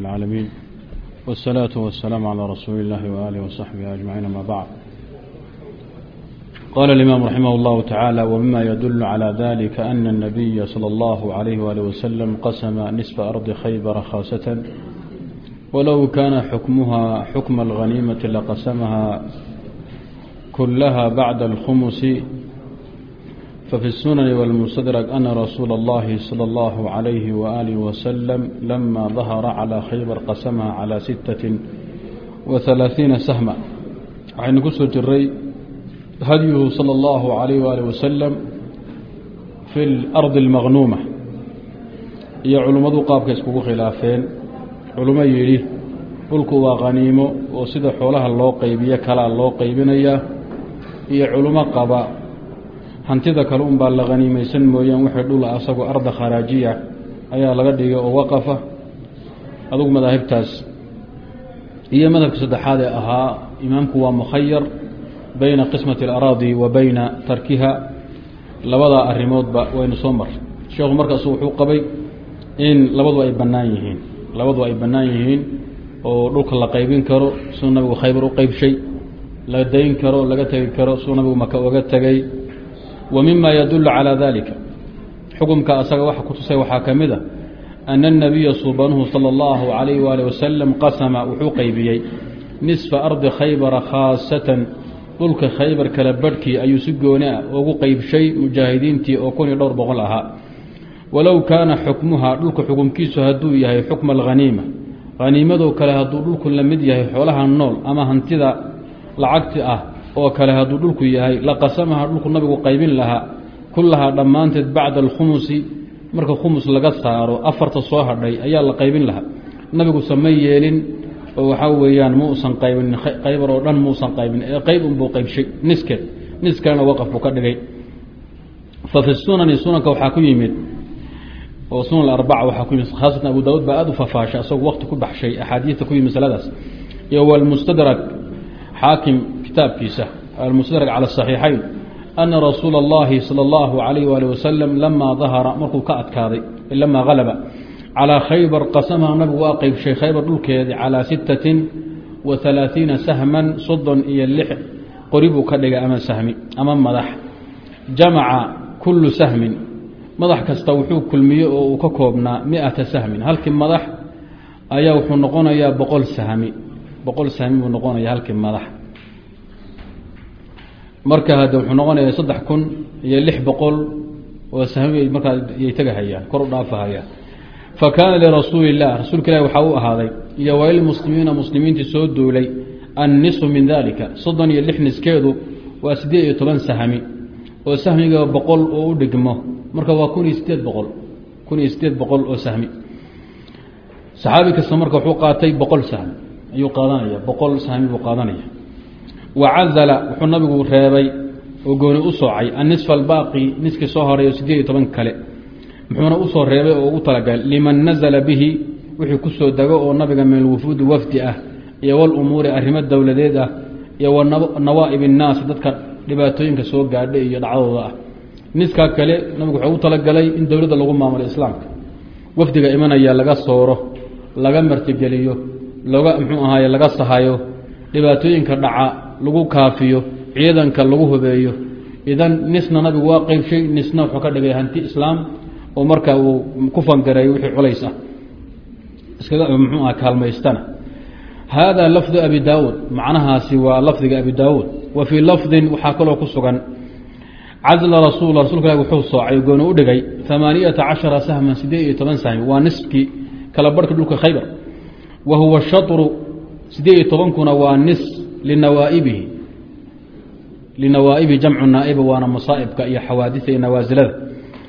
العالمين والصلاة والسلام على رسول الله وآله وصحبه أجمعين ما بعد قال الإمام رحمه الله تعالى ومما يدل على ذلك أن النبي صلى الله عليه وآله وسلم قسم نصف أرض خيبر خاصة ولو كان حكمها حكم الغنيمة لقسمها كلها بعد الخمس ففي السنن والمستدرك أن رسول الله صلى الله عليه وآله وسلم لما ظهر على خيبر قسمها على ستة وثلاثين سهما waxaynu ku soo jiray hadyuhu salى اllahu عalayh wali wasalam fi اlardi اlmaqnuuma iyo culimmadu qaabka iskugu khilaafeen culimo yidhi dhulku waa qaniimo oo sida xoolaha loo qaybiyo kalaa loo qaybinayaa iyo culimo qaba hantida kale un baa la haniimaysan mooyaan waxay dhula asagoo arda kharaajiya ayaa laga dhigay oo waqafa adugu madaahibtaas. Iyo madhabka saddexaad ee ahaa imaamku waa mukhayar bayna qismati alaraadi wa bayna tarkiha. Labadaa arrimoodba waynu soo mar. Sheekhu markaasu wuxuu qabay in labadu ay bannaan yihiin. Labadu ay bannaan yihiin oo dhulka la qaybin karo siduu nabigu khaybar u qeybshay la dayn karo laga tegi karo siduu nabigu maka uga tegay wa mima yadulu calaa dalika xukumka asaga waxa ku tusay waxaa ka mid a ana الnabiya subanuhu salى اllahu عalayh wali wasalam qasama wuxuu qeybiyey nisfa ardi khaybara khaasatan dhulka khaybar kala badhkii ayuu si gooni ah ugu qeybshay mujaahidiintii oo kun iyo dhowr boqol ahaa walow kaana xukmuhaa dhulka xukumkiisu hadduu yahay xukma alghaniima haniimadoo kale hadduu dhulku la mid yahay xoolaha nool ama hantida lacagti ah oo kale hadduu dhulku yahay laqasamaha dhulku nabigu qaybin lahaa kullahaa dhammaanteed bacda alkhumusi marka khumus laga saaro afarta soo hadhay ayaa la qaybin lahaa. Nabigu sama yeelin oo waxaa weeyaan muusan qaybin qaybar oo dhan muusan qaybin ee qayb unbuu qaybshay niskeed niskalena waqaf buu ka dhigay. Fa fi sunani sunanka waxaa ku yimid oo sunan arbaca waxaa ku yimid khaasatan abu daawuud baa aada u fafaashay asagoo waqti ku baxshay axaadiista ku yimid masaladaas. Iyo walmustadrak xaakim kitaabkiisa almustadrak cala asaxiixayn ana rasuula اllahi salى اllahu alayh wali wasalam lamaa dahara markuu ka adkaaday lamaa halaba calىa khaybar qasamaha nabigu waa qeybshay khaybar dhulkeedii calىa sittatin wa halaaثiina sahman soddon iyo lix qori buu ka dhigay ama sahmi ama madax jamaca kullu sahmin madax kasta wuxuu kulmiyey oo uu ka koobnaa miata sahmin halkii madax ayaa wuxuu noqonayaa boqol sahmi boqol sahmi buu noqonaya halkii madax marka hadde wuxuu noqonayaa saddex kun iyo lix boqol oo sahmi markaa yay tegahayaan kor u dhaafahayaan. Fa kaana lirasuuli illah rasuulka ilahi waxaa u ahaaday iyo walilmuslimiina muslimiintii soo duulay annisu min dalika soddon iyo lix niskeedu waa siddeed iyo toban sahmi oo sahmiga boqol oo u dhigmo. Marka waa kun iyo sideed boqol kun iyo sideed boqol oo sahmi. Saxaabi kasta marka wuxuu qaatay boqol sahmi ayuu qaadanaya boqol sahmi buu qaadanaya wacazala wuxuu nabigu reebay oo gooni u soocay. annisfa albaaqi niskii soo horay oo siddeed iyo toban kale. muxuuna u soo reebay oo ugu talagalay. liman nazala bihi wixii ku soo dego oo nabiga min alwufuudi wafdi ah iyo walumuuri arrimo dowladeed ah iyo wa nawaa'ib innaas dadka dhibaatooyinka soo gaadha iyo dhacdooda ah. niskaa kale nabigu wuxuu ugu talagalay in dowladda lagu maamulo islaamka. wafdiga imanaya laga sooro laga martigeliyo laga sahayo dhibaatooyinka dhaca lagu kaafiyo ciidanka lagu hubeeyo. Idan nisna nabigu waa qeybshay nisna wuxuu ka dhigay hanti islaam oo marka uu ku fangareeyo wixii culays ah. Iskaga muxuu aha kaalmaystana. Hada lafdu abi daawuud macnahaasi waa lafdiga abi daawuud. Wa fii lafdin waxaa kaloo ku sugan. Cazla rasul rasulka ilah wuxuu soocay gooni u dhigay amaaniyata cashara sahman siddeed iyo toban sahmi. Waa niskii kala barhka dhulka khaybar. Wa huwa shatru siddeed iyo tobankuna waa nis linawaa'ibihi linawaa'ibihi jamcu naa'iba waana masaa'ibka iyo xawaadida iyo nawaasilada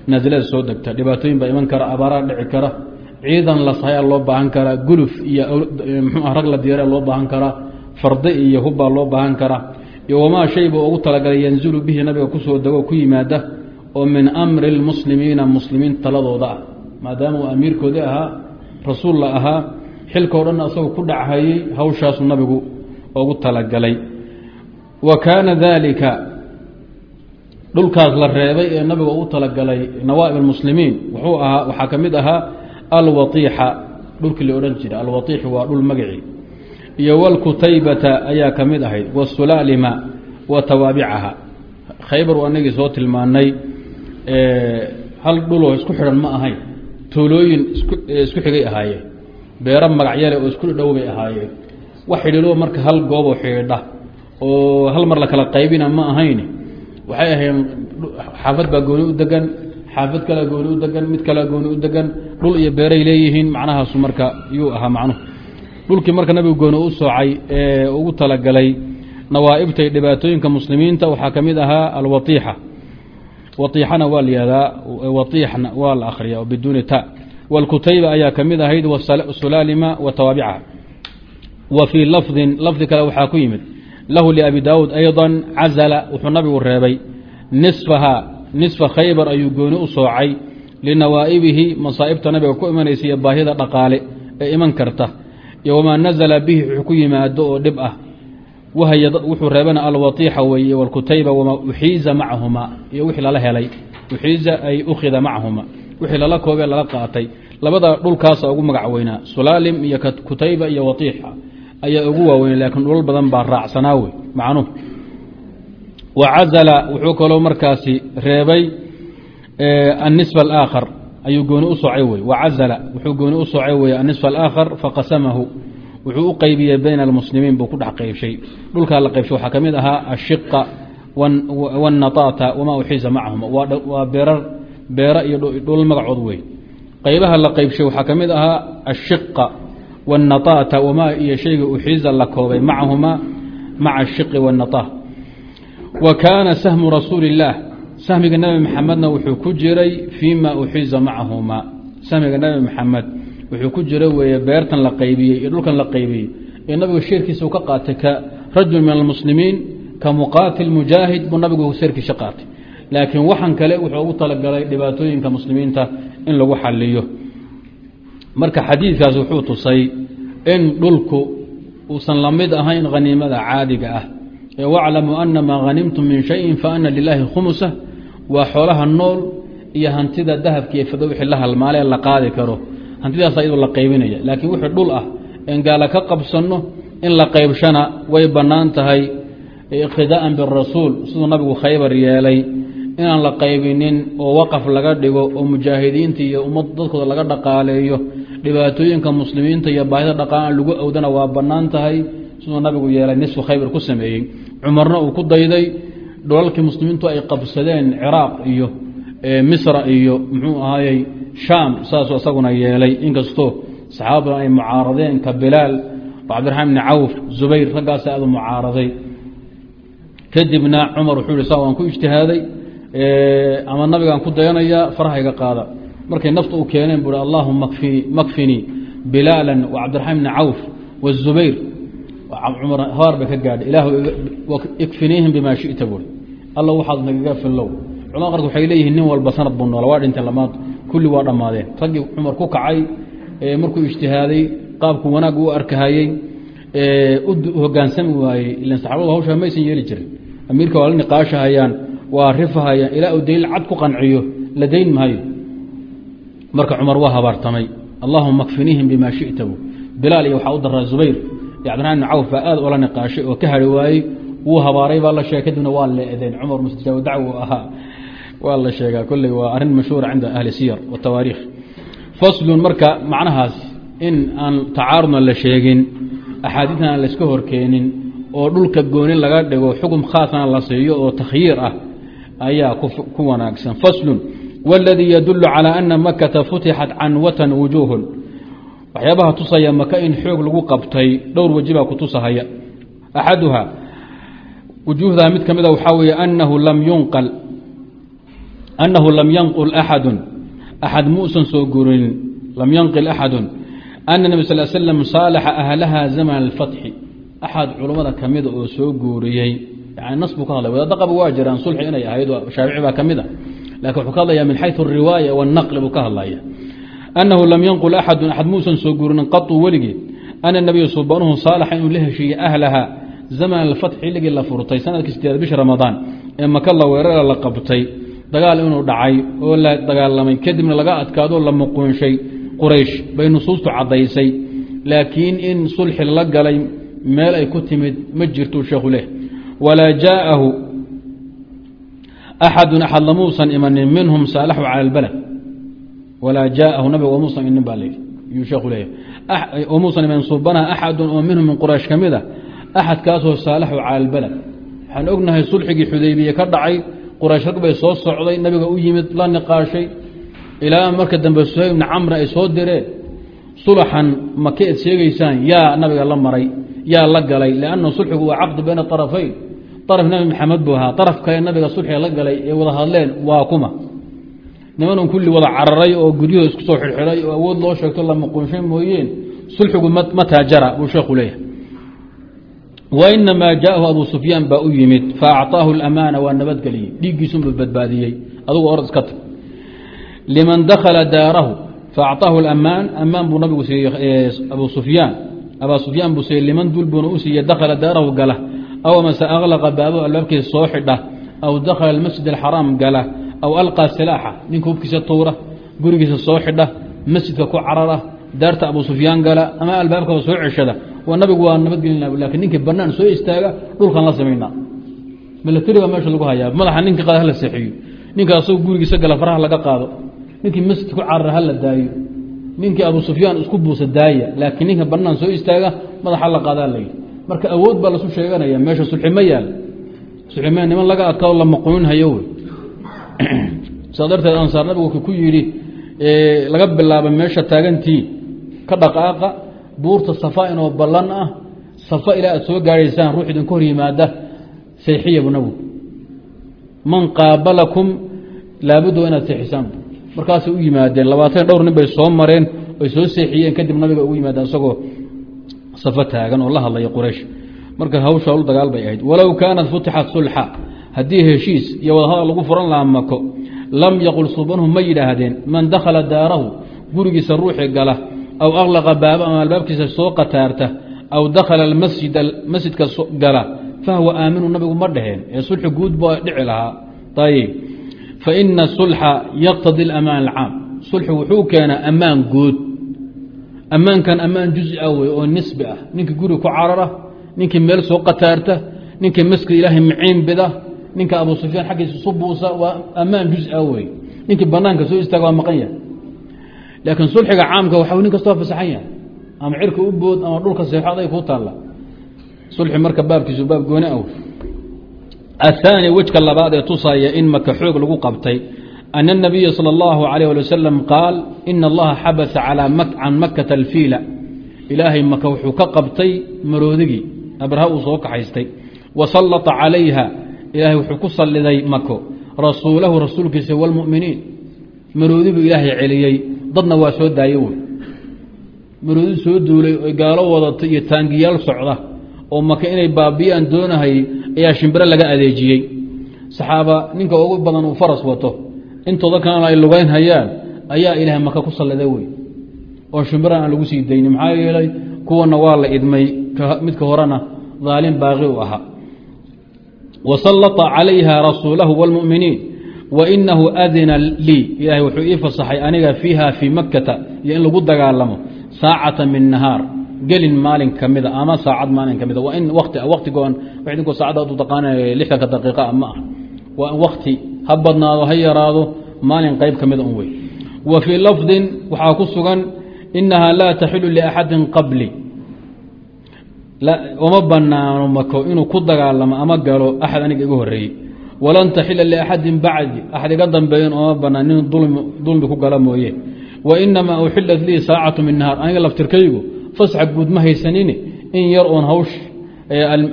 naasilada soo degta dhibaatooyin baa iman kara abaaraa dhici kara ciidan la sahaya loo baahan karaa guluf iyo mxuu rag la diyaara loo baahan karaa farde iyo hubbaa loo baahan karaa iyo wamaa shayba ugu talagalay yanzilu bihi nabiga ku soo dego ku yimaada oo min amri lmuslimiina muslimiin taladooda ah maadaama uu amiirkoodii ahaa rasuul la ahaa xilkao dhan asagoo ku dhachayey hawshaasu nabigu ugu talagalay. Wa kaana dalika dhulkaas la reebay ee nabiga ugu talagalay nawaa'ib almuslimiin. Wuxuu ahaa waxaa ka mid ahaa alwaiixa dhulkii la odhan jiray. Alwaiixu waa dhul magaci iyo wlkutaybata ayaa ka mid ahayd. Wsulaalima wa tawaabicaha. Khaybar anagii soo tilmaanay hal dhuloo isku xidhan ma ahayn. Tuulooyin isku xigay ahaayeen. Beero magacyale oo isku dhow bay ahaayeen wax xidhiidho marka hal gooboo xidhiidha oo hal mar la kala qaybina ma ahayn waxay ahayn xaafad baa gooni u degan xaafad kale gooni u degan mid kale gooni u degan dhul iyo beeray leeyihiin macnahaasu marka yuu ahaa macnuhu dhulkii marka nabigu gooni u soocay ee ugu talagalay nawaaibta iyo dhibaatooyinka muslimiinta waxaa ka mid ahaa alwaiixa waiixana waa la yihahdaa waiixna waa la akhriya biduuni ta. Wاlkutayba ayaa ka mid ahayd sulaalima wa wa lafdin lafdi kale waxaa ku yimid. Lahu liabi daawuud ayضa cazala wuxuu nabigu reebay. Nisfaha nisfa khaybar ayuu gooni u soocay. Linawaa'ibihi masaa'ibta nabiga ku imanaysa iyo baahida dhaqaale ee iman karta. Iyo wamaa nazla bihi wuxuu ku yimaado oo dhib ah. Wuxuu reebana alwaiixa weeye wاlkutayba wamaa uxiiza macahuma iyo wixii lala helay. Uxiiza ay ukhida macahuma wixii lala koobee lala qaatay. Labada dhulkaasa ugu magac weynaa sulaalim iyo kutayba iyo waiixa ayaa ugu waaweyn laakiin dhulal badan baa raacsanaa wey macnuhu. Wa cazala wuxuu kaloo markaasi reebay annisfa alaakhar ayuu gooni u soocay wey. Wacazala wuxuu gooni u soocay wey annisfa alaakhar faqasamahu wuxuu u qeybiyey bayna almuslimiin buu ku dhex qeybshay dhulkaa la qeybshay waxaa ka mid ahaa ashiqa wاnnataata wamaa uxiisa macahuma waa beerar beera iyo dhulal magacood wey. Qeybaha la qeybshay waxaa ka mid ahaa ashiqa wاnnataata wamaa iyo shayga uxiiza la koobay macahuma maca ashiqi wاnnata wa kaana sahmu rasuuli اllaah sahmiga nebi maxamedna wuxuu ku jiray fii ma uxiiza macahuma sahmiga nebi maxamed wuxuu ku jira weeye beertan la qaybiyey iyo dhulkan la qaybiyey ee nabigu sheerkiisa u ka qaatay ka rajul min almuslimiin ka muqaatil mujaahid buu nabigu sheerkiisa qaatay laakiin waxan kale wuxuu ugu talagalay dhibaatooyinka muslimiinta in lagu xaliyo marka xadiidkaas wuxuu tusay in dhulku uusan la mid ahayn haniimada caadiga ah. Ee waclamu ana maa min shayin faana lilaahi khumusa waa xoolaha nool iyo hantida dahabka iyo fida wixii la halmaale la qaadi karo. Hantidaas iyadoo la qaybinaya. Laakiin wixii dhul ah en gaala ka qabsanno in la qaybshana way bannaan tahay iqtidaa'an birasuul siduu nabigu khaybar yeelay inaan la qaybinin oo waqaf laga dhigo oo mujaahidiinta iyo ummad dadkooda laga dhaqaaleeyo dhibaatooyinka muslimiinta iyo baahida dhaqaalan lagu awdana waa bannaan tahay siduu nabigu yeelay nisfu khaybar ku sameeyey. Cumarna uu ku dayday dholalkii muslimiintu ay qabsadeen ciraaq iyo misra iyo muxuu ahaayey shaam saasuu isaguna yeelay. Inkastoo saxaaba ay mucaaradeen ka bilaal cabdiraxmaan bni cawf zubayr raggaasa aadu mucaaraday kadibna cumar wuxuu yihi saa waan ku ijtihaaday ama nabigaan ku dayanayaa farahayga qaada markay nafta u keeneen hi allahuma makfinii bilaala wacabdiraxmaan bni cawf cumar habaar bay ka gaadhay. Ilaahu ikfiniihim bimaa shita buui alla waxaad nagaga fillow culama qarka waxay leeyihiin nin walba sanad buu noola waa dhinteen lamaad. Kulli waa dhammaadeen. Raggii cumar ku kacay markuu ijtihaaday qaabku wanaag u arkahayey u hogaansami waayey. Ilan saxaabadu hawshaa maysan yeeli jirin. Amiirka waa la niqaashahayaan waa rifahayaan. Ilaa uu daliil cad ku qanciyo la dayn marka cumar waa habaartamay. Allahuma kfiniihim bima shita bilaal iyo waxaa u daraa zubayr. Iyo cabdiraxman bn cawf baa aad ola niqaashay oo ka hari waayey. Wuu habaaray baa la sheegay. Kadibna waa leedeen cumar mustajaab dacwo ahaa. Waa la sheegaa. Kolley waa arrin mashhuura cinda ahli siyar watawaariikh faslun marka macnahaas in aan tacaarudna la sheegin axaadiidna aan layska horkeenin oo dhulka gooni laga dhigo xukum khaasna la siiyo oo takhyiir ah ayaa ku wanaagsan. Faslun wاladii yadulu calى ana makata futixat canwatan wujuuhun waxyaabaha tusaya maka in xoog lagu qabtay dhowr weji baa ku tusahaya axaduha wujuuhdaa mid ka mida waxaa weeye anahu lam yunqal أنه لم ينقل أحد أحد muusan soo gurin lم ينقل أحد أن النبي صل ل سلم صاaلxa أهلha زمن الفتح أxad culmada kamida oo soo guuriyey n nas buu ka hadlay wadaad qaba waa jiraan sulxi inay ahayd shaafici baa kamida lakin wuxuu ka hadlaya min xayثu الriواayة والنqل buu ka hadlaya أنhu lam ينقل أحad أxad muusan soo guurinin qaطu weligeed أن النبي subanuhu صاaلxa inuu la heshiiyey أهلha زمن الفتح xilligii la furtay sanadkii sideed biشha رamaضaan ee maka la weerara la qabtay dagaal inuu dhacay oo la dagaalamay kadibna laga adkaado la muquunshay quraysh bay nusuustu caddaysay laakiin in sulxi la galay meel ay ku timid ma jirtuu sheekhu leh walaa jaa'ahu axadun axad lamuusan imanin minhum saalaxu cala albalad walaa jaa'ahu nabiga wamuusan inin baa layidhi yuu sheekhu leeyahy wamuusan imanin subanaha axadun oo minhum min quraysh ka mid a axadkaasoo saalaxu cala albalad waxaan ognahay sulxigii xudaybiye ka dhacay quraysh rag bay soo socday nabiga u yimid la niqaashay ilaa marka dambe suhayb bni camri ay soo direen sulaxan maka eed sheegaysaan yaa nabiga la maray yaa la galay lianna sulxigu waa caqdi bayna arafayn araf nabi maxamed buu ahaa araf kale nabiga sulxiga la galay ee wada hadleen waa kuma nimanun kulli wada cararay oo guryahooda isku soo xirxiray oo awood loo sheegto la muqunshay mooyeen sulxigu ma taajara buu sheekhu leeyahay wainamaa jaءahu abu sufyaan baa u yimid faacطaahu اlamaana waa nabadgeliyey dhiiggiisunbuu badbaadiyey adugu or iska tag liman dakala daarahu faacطaahu اlamaan amaan buu nabigu siiyey abu sufyaan abaa sufyaan buu siiyey liman dul buuna u siiyey dakhala daarahu gala aw amase aklaqa baabahu albaabkiisa soo xidha aw dakhala almasjid alxaraam gala aw alqaa silaaxa ninka hubkiisa tuura gurigiisa soo xidha masjidka ku carara daarta abu sufyaan gala ama albaabkaba soo ceshada waa nabigu waa nabadgelina laakiin ninkii banaan soo istaaga dhulkan la samaynaa milatari meesha lagu hayaa madaxa ninka qaada hala seexiyo ninka asagoo gurigiisa gala faraha laga qaado ninkii masjid ku carara hala daayo ninkii abu sufyaan isku buusa daaya laakiin ninka banaan soo istaaga madaxa la qaadaa layidhi marka awood baa lasu sheeganaya meesha sulxi ma yaal. Sulxi ma niman laga adkaado la maquunin hayo wey saa darteed ansaar nabigu ku yidhi laga bilaaba meesha taagantii ka dhaqaaqa buurta safa inoo ballan ah safa ilaa aad soo gaadhaysaan ruux idinku hor yimaada seexiya bu nabigu. Man qaabalakum laabudda inaad seexisaan markaasay u yimaadeen labaatan dhowr nin bay soo mareen ay soo seexiyeen kadib nabiga ugu yimaadeen isagoo safo taagan oo la hadlaya quraysh. Marka hawsha hawl dagaal bay ahayd. Walow kaanat futixat sulxa haddii heshiis iyo wadahadal lagu furan lahaa mako lam yaqul subanhu ma yidhaahdeen man dakhala daarahu gurigiisa ruuxi gala aw aklaqa baaba ama albaabkiisa soo qataarta aw dakhala masjid masjidka gala fahuwa aaminu nabigu ma dhaheen. Ee sulxi guud baa dhici lahaa. Ayib faina sulxa yaqtadi amaan alcaam. Sulxi wuxuu keenaa ammaan guud ammaankan ammaan juزi ah wey oo nisbi ah. Ninkii guri ku carara ninkii meel soo qataarta ninkii maskid ilaahay maciin bida ninka abuu sufyaan xaggiisa subuusa waa ammaan juزi ah wey ninkii banaanka soo istaaga waa maqan yahay. Laakiin sulxiga caamka waxau nin kastoo fasaxan yahay. Ama cirka u bood ama dhulka seexo aday kuu taalla. Sulxi marka baabkiisu baab gooni ah ahaani wejka labaad ee tusaaya in maka xoog lagu qabtay. أن النabiya salى الlahu عalيه alي wasalam qaal in اllaha xabasa can makata اlfiila ilaahay maka wuxuu ka qabtay maroodigii abraha uu soo kaxaystay wasallaطa calayha ilaahay wuxuu ku saliday mako rasuulahu rasuulkiisa wاlmuminiin maroodibu ilaahay celiyey dadna waa soo daaye wey maroodi soo duulay oy gaalo wadata iyo taangiyaal socda oo maka inay baabiyaan doonahay ayaa shimbiro laga adeejiyey saxaaba ninka ugu badan uu faras wato intooda kalena ay lugayn hayaan ayaa ilaahay maka ku salliday wey oo shimbirahan aan lagu sii dayni maxaa yeelay kuwana waa la idmay midka horena daalim baaqi u ahaa. Wasallaطa calayha rasuulahu wاlmuminiin wainahu adina lii ilaahay wuxuu ii fasaxay aniga fiiha fii makkata iyo in lagu dagaalamo saacata min nahaar. Gelin maalin ka mida ama saacad maalin ka mida. Waa in wati watigoon idinku saacadda adu taqaana lixdanka daqiiqa ma ah. Waa in wakti ha badnaado ha yaraado maalin qayb ka mida un wey wa fii lafdin waxaa ku sugan inaha laa taxilu liaxadin qabli. Uma banaano mako inuu ku dagaalamo ama galo axad aniga iga horeeyey walan taxila liaxadin bacdi axad iga dambeeyan oma banaan nin dulmi ku gala mooye. Wa inamaa uxilat lii saacatu min nahaar aniga laftirkaygu fasxa guud ma haysanine in yar oon hawsh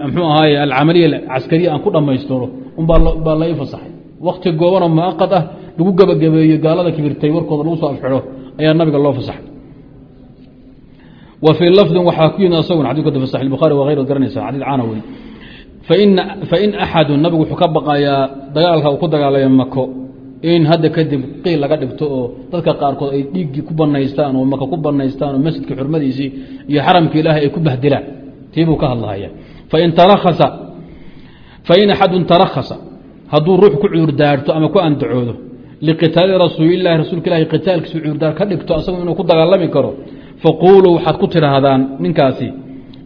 mxuu ahaay alcamaliya caskariya aan ku dhammaystiro unbaa lai fasaxay wakti goobanoo muaqad ah lagu gebagabeeyo gaalada kibirtay warkooda lagu soo afxidho ayaa nabiga loo fasaxay. Wa fii lafdin waxaa ku yimid asaguna xadika fi saxi bukhari wa hayr garanaysa xadid caana wey fain axadun nabigu wuxuu ka baqayaa dagaalka uu ku dagaalaya mako in hadda kadib qiil laga dhigto oo dadka qaarkood ay dhiiggii ku banaystaan oo maka ku banaystaan oo masjidka xurmadiisii iyo xaramka ilaahay ay ku bahdilaan tiibuu ka hadlahaya fain axadun tarakhasa hadduu ruux ku cuur daarto ama ku andacoodo liqitaali rasuulilahi rasuulka ilahi qitaalkiisu cuurdaar ka dhigto asagu inuu ku dagaalami karo faquuluu waxaad ku tidhaahdaan ninkaasi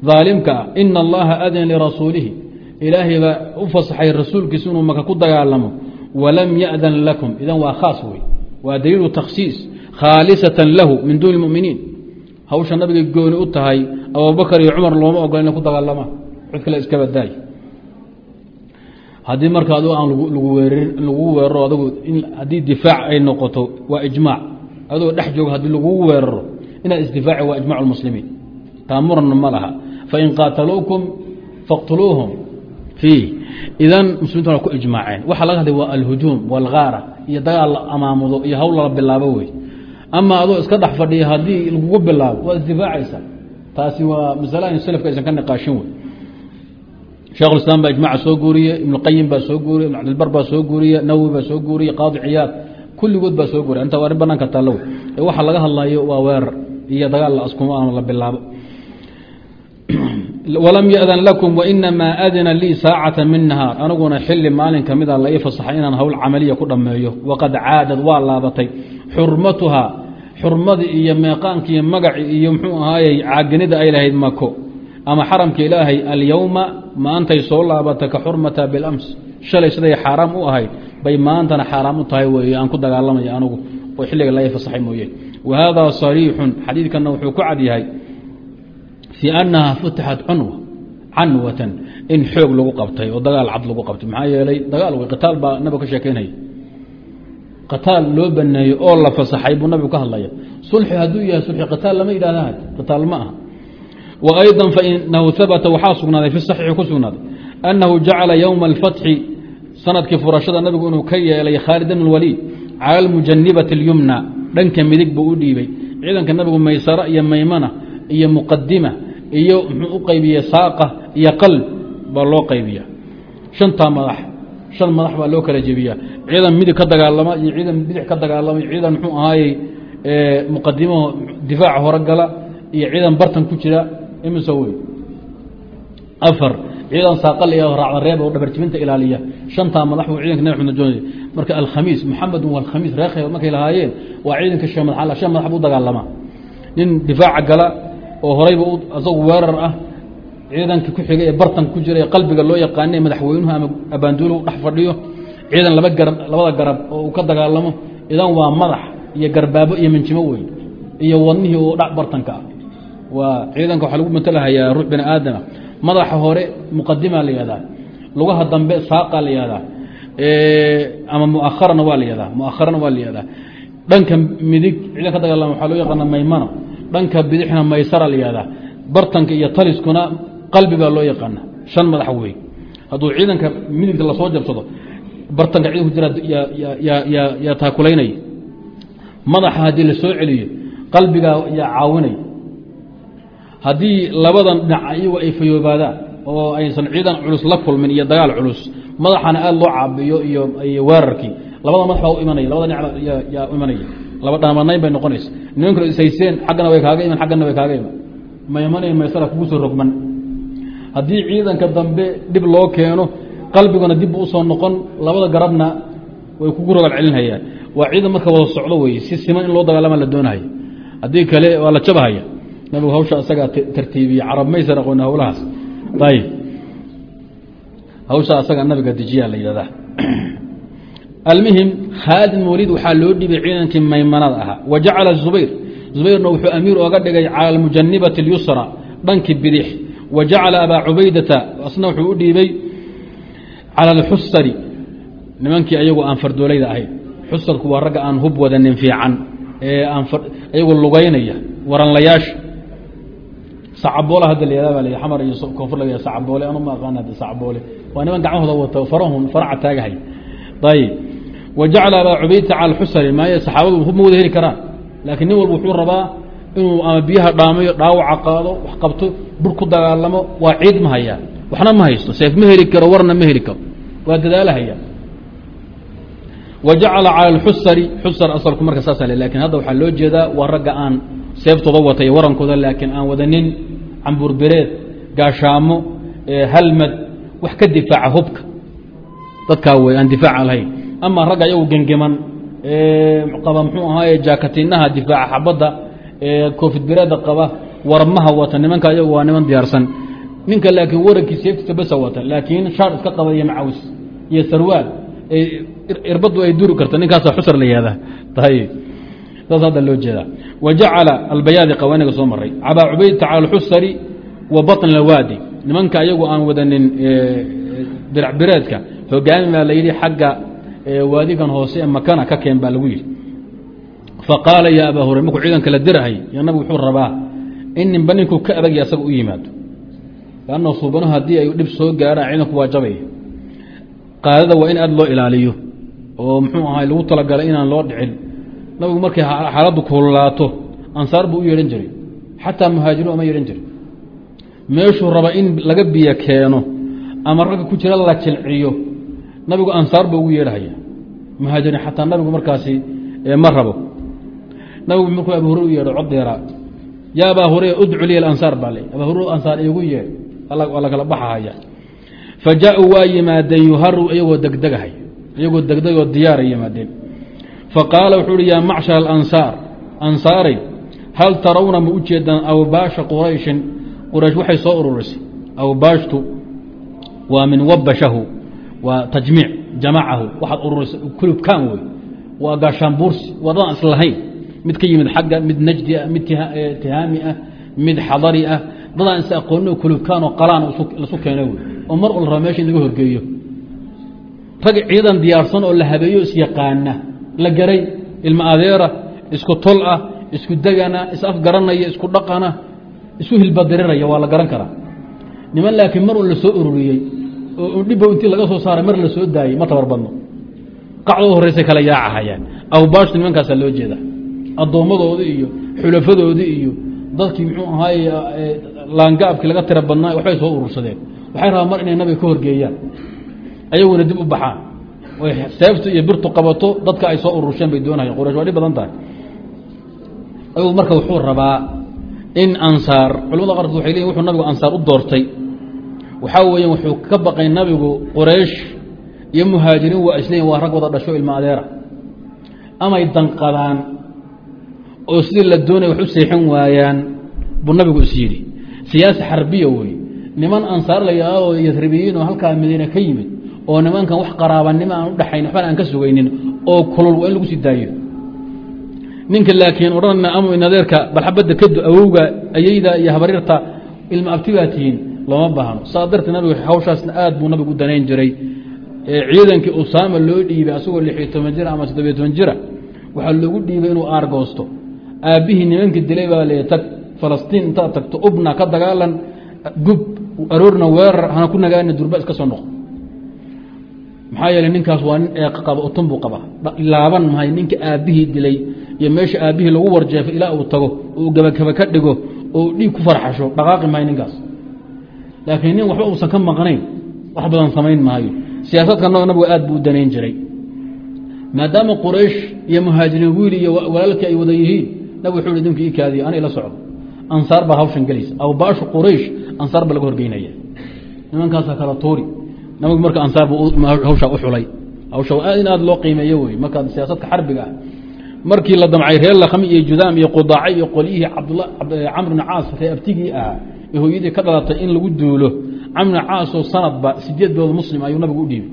daalimka ah ina allaha adina lirasuulihi ilaahay baa u fasaxay rasuulkiisu inuu maka ku dagaalamo walam yadan lakum. Idan waa khaas wey waa daliilu takhsiis khaalisatan lahu min duuni muminiin. Hawsha nabiga gooni u tahay abubakar iyo cumar looma ogola inay ku dagaalamaan cid kale iska badaay haddii marka aan lagu weeraro adgu haddii difaac ay noqoto waa ijmaac. Adoo dhex joogo haddii lagugu weeraro inaad isdifaaci waa ijmac lmuslimiin taa muranna ma laha. Fain qaataluukum faqtuluuhum fiih. Idan muslimiintu waa ku ijmaaceen. Waxaa laga hadlay waa alhujuum walgaara iyo dagaal la amaamudo iyo hawl lala bilaabo wey. Ama adoo iska dhex fadhiya haddii lagugu bilaabo waad isdifaacaysa. Taasi waa aynu selafka aysan ka niqaashin wey shekh islam baa ijmaca soo guuriye ibnuqayim baa soo guuriye ibn cabdilbar baa soo guuriye nawowi baa soo guuriye qaadi ciyaad kulligood baa soo guuriya inta arrin banaanka taallow ee waxa laga hadlayo waa weerar iyo dagaal la askumo ama la bilaabo. Walam yadan lakum wainamaa adina lii saacata min nahaar aniguna xili maalin kamida la ii fasaxay inaan hawl camaliya ku dhammeeyo. Waqad caadad waa laabatay. Xurmatuhaa xurmadii iyo meeqaankii magaci iyo mxuu ahaayey caaganida ay lahayd mako ama xaramka ilaahay alyowma maantay soo laabatay ka xurmata bilams. Shalay siday xaaraam u ahayd bay maantana xaaraam u tahay wey aan ku dagaalamaya anugu. Oo xilliga la fasaxay mooye wa hada sariixun xadiidkanna wuxuu ku cad yahay fii annaha futixat cunwa canwatan in xoog lagu qabtay oo dagaal cad lagu qabtay. Maxaa yeelay dagaal wey qitaal baa nabigu ka sheekeynaya qitaal loo baneeyo oo la fasaxay buu nabigu ka hadlaya sulxi hadduu yahay sulxi qitaal lama yidhahda qitaal ma aha ayضa fainahu habata waxaa sugnaaday fi saxiixi ku sugnaaday annahu jacala yowma alfatxi sannadkii furashada nabigu inuu ka yeelay khaalid bn waliid cala almujanibati اlyumna dhanka midig buu u dhiibay ciidanka nabigu maysara iyo maymana iyo muqadima iyo muxuu u qaybiye saaqa iyo qalb baa loo qaybiya shantaa madax shan madax baa loo kala jebiya ciidan midig ka dagaalama iyo ciidan bidix ka dagaalama iyo ciidan muxuu ahaayey muqadimaho difaaca iyo ciidan bartan ku jira imise wey afar ciidan saaqal iyo raacda reeb oo dhabarjibinta ilaaliya. Shantaa madax buu ciidanka nabi xamed joonay marka alkhamiis muxamedun walkhamiis reer khayr markay lahaayeen waa ciidanka shan madax shan madax buu dagaalamaa nin difaaca gala oo horeyba isagu weerar ah ciidanka ku xigay ee bartan ku jira ee qalbiga loo yaqaanay madaxweynuhu ama abaanduuluhu dhex fadhiyo. Ciidan laba garab labada garab oo uu ka dagaalamo. Idan waa madax iyo garbaabo iyo minjimo weyn iyo wadnihii oo dhac bartanka ah waa ciidanka waxaa lagu matalahayaa ruux bini aadama. Madaxa hore muqadima la yihahdaa lugaha dambe saaqa la yihahdaa ama muaharana waa la yihahdaa muaharana waa la yihahdaa dhanka midig ciidan ka dagaalama waxaa loo yaqaana maymana. Dhanka bidixna maysara la yihahdaa bartanka iyo taliskuna qalbi baa loo yaqaana shan madax wey hadduu ciidanka midigta la soo jabsado bartanka ciidanku jira yaa taakulaynaya madaxa haddii la celiyo qalbigaa yaa caawinay haddii labadan dhinac iyagu ay fayoobaadaan oo aysan ciidan culus la kulmin iyo dagaal culus madaxana aada loo caabiyo iyo weerarkii. Labada madax baa u imanaya labada dhinac yaa u imanaya. Laba dhamanayn bay noqonaysa. Nimankuna ishayseen xaggana way kaaga iman xaggana way kaaga iman. Maymanayn maysara kugu soo rogman. Haddii ciidanka dambe dhib loo keeno qalbiguna dib u soo noqon labada garabna way kugu rogal celinhayaan. Waa ciidan marka wada socdo wey si siman in loo dagaalama la doonahaya haddii kale waa la jabahaya nabigu hawsha isagaa tartiibiye carab maysan aqooni hawlahaas. Ayib hawsha asaga nabiga dejiyaa la yidhahdaa. Almuhim khaalid ibn waliid waxaa loo dhibay ciidankii maymanada ahaa. Wa jacala zubayr. Zubayrna wuxuu amiir ooga dhigay cala almujanibati اlyusra dhankii bidix. Wa jacala abaa cubaydata asna wuxuu u dhiibay cala alxusari nimankii ayagu aan fardoolayda ahayn. Xusarku waa ragga aan hub wadanin fiican ee aan ayagu lugaynaya waranlayaasha sacaboole hadda la yahada baa la xamar iyo koonfur laga sacaboole anu ma aqaan hadda sacaboole waa niman gacmahooda wata farahun faraca taagahay. Ayib wa jacala abaa cubaydata cala alxusari maaye saxaabadu ma wada heli karaan. Laakiin nin walba wuxuu rabaa inuu ama biyaha dhaamayo dhaawaca qaado wax qabto bur ku dagaalamo waa ciid ma hayaa waxna ma haysto seef ma heli karo warna ma heli karo. Waa dadaalahaya wa jacala cala alxusari xusar asalku marka saasa laakiin hadda waxaa loo jeedaa waa ragga aan seeftooda wata iyo warankooda laakiin aan wadanin camburbereed gaashaamo halmad wax ka difaaca hubka. Dadkaa wey aan difaaca lahayn. Ama ragga ayagu gengeman qaba mxuu ahaaye jaakatinaha difaaca xabadda koofid birada qaba warmaha wata nimanka iyagu waa niman diyaarsan. Ninka laakiin warankiisa seeftiisa basa wata laakiin shaar iska qaba iyo macaws iyo sarwaal irbadu ay duri karta ninkaasa xusar la yihahda ayb saas hadda loo jeedaa. Wa jacala albayaadi qawaaniga soo maray cabaa cubayd tacala alxusari wa baطn اlwaadi nimanka ayagu aan wadanin biracbireedka hogaami baa la yidhi xagga waadigan hoose ee makana ka keen baa lagu yidhi. Faqaala ya abaa hurayr markuu ciidanka la dirahay yo nabigu wuxuu rabaa in ninba ninkuu ka adagya asaga u yimaado. Lanno suubanahu haddii ay dhib soo gaaraan ciidanku waa jabaya qaadada waa in aad loo ilaaliyo oo muxuu ahay lagu talagalay inaan loo dhicin nabigu markay xaaladdu kululaato ansaar buu u yeedhan jiray. Xataa muhaajiruun ama yeedhan jiray. Meeshuu raba in laga biyo keeno ama ragga ku jira la jilciyo. Nabigu ansaar buu ugu yeedhahaya muhaajiriin xataa nabigu markaasi ma rabo. Nabigu markuu abu hurr u yeedho cod dheeraa ya abaa hureyra udcu liya ansaar baa le abaa hurr ansaar iigu yeedh waa la kala baxahaya fa jaa-uu waa yimaadeen yuharu iyagoo degdegahay iyagoo degdegoo diyaara yimaadeen faqaala wuxuu uhi yaa macshar alansaar ansaaray hal tarawna ma u jeedaan awbaasha qurayshin? Quraysh waxay soo ururisay. Awbaashtu waa min wabashahu waa tajmiic jamacahu waxaad ururisay kulubkaan wey waa gaashaanbuursi wadadaan islahayn mid ka yimid xagga mid najdi ah mid tihaami ah mid xadari ah. Dadaan is aqoonino kulubkaanoo qalaan lasu keena wey oo mar ul raba meesha in laga horgeeyo. Rag ciidan diyaarsan oo la habeeyo isyaqaana la garay ilma adeera isku tol ah isku degana is afgaranaya isku dhaqana isu hilbadiriraya waa la garan karaa. Niman laakiin mar un la ururiyey oo dhibbow intii laga soo saaray mar la soo daayey ma tabar badno. Qacdoo horreysay kala yaacahayaan. Awbaashtu nimankaasaa loo jeeda addoommadoodii iyo xulafadoodii iyo dadkii muxuu ahaaye laangaabkii laga tira badnaa waxbay soo urursadeen. Waxay rabaan mar inay nabiga ka horgeeyaan. Ayaguna dib u baxaan seeftu iyo birtu qabato dadka ay soo ururseen bay doonahayeen quraysh waa dhib badan tahay. Ayagu marka wuxuu rabaa in ansaar culamada qaarkood waxay leeyihiin wuxuu nabigu ansaar u doortay. Waxaa weeyaan wuxuu ka baqay nabigu quraysh iyo muhaajiriin waa isleeyiin waa rag wada dhasho ilma adeera. Amay danqadaan oo sidii la doonaya wax u seexin waayaan buu nabigu is yidhi. Siyaasa xarbiya wey niman ansaar la yidhaahdo yasribiyiin oo halkaa madiine ka yimid oo nimankan wax qaraabanimo aan u dhaxayn waxbana aan ka sugaynin oo kulul waa in lagu sii daayo. Ninka laakiin odhanana ama inadeerka balxabadda kadu awowga ayeyda iyo habarirta ilma abti baa tihiin. Looma baahno. Saa darteed nabigu hawshaasna aad buu nabigu u danayn jiray. Ciidankii usaama loo dhiibay asagoo lixiyo toban jira ama toddobiyo toban jira waxaa loogu dhiibay inuu aargoosto aabbihii nimankii dilay baa le tag falastiin intaad tagto ubna ka dagaalan gub aroorna weerar hana ku nagaani durba iska soo noqo maxaa yeele ninkaas waa nin eeqa qaba utun buu qaba. Laaban mahay ninka aabbihii dilay iyo meesha aabbihii lagu warjeefay ilaa uu tago uu gabagaba ka dhigo oo dhiig ku farxasho dhaqaaqi mahay ninkaas. Laakiin nin waxba uusan ka maqnayn wax badan samayn maayo. Siyaasadka nabigu aad buu danayn jiray. Maadaama quraysh iyo muhaajiriin wiil iyo walaalkii ay wada yihiin nabig wuxuu hi idinku ii kaadiyo ana ila socdo. Ansaar baa hawshan gelaysa. Awbaashu quraysh ansaar baa laga horgeynaya. Nimankaasaa kala tuuri nabigu marka ansaar hawshaa u xulay. Hawsha in aad loo qiimeeyo wey markaa siyaasadka xarbiga ah markii la damcay reer lakhmi iyo judaam iyo qudaace iyo qolyihii camr bni caas ree abtigii ahaa ee hooyadii ka dhalatay in lagu duulo camr bni caasoo sanadba sideed bilood muslim ayuu nabigu u dhiibay.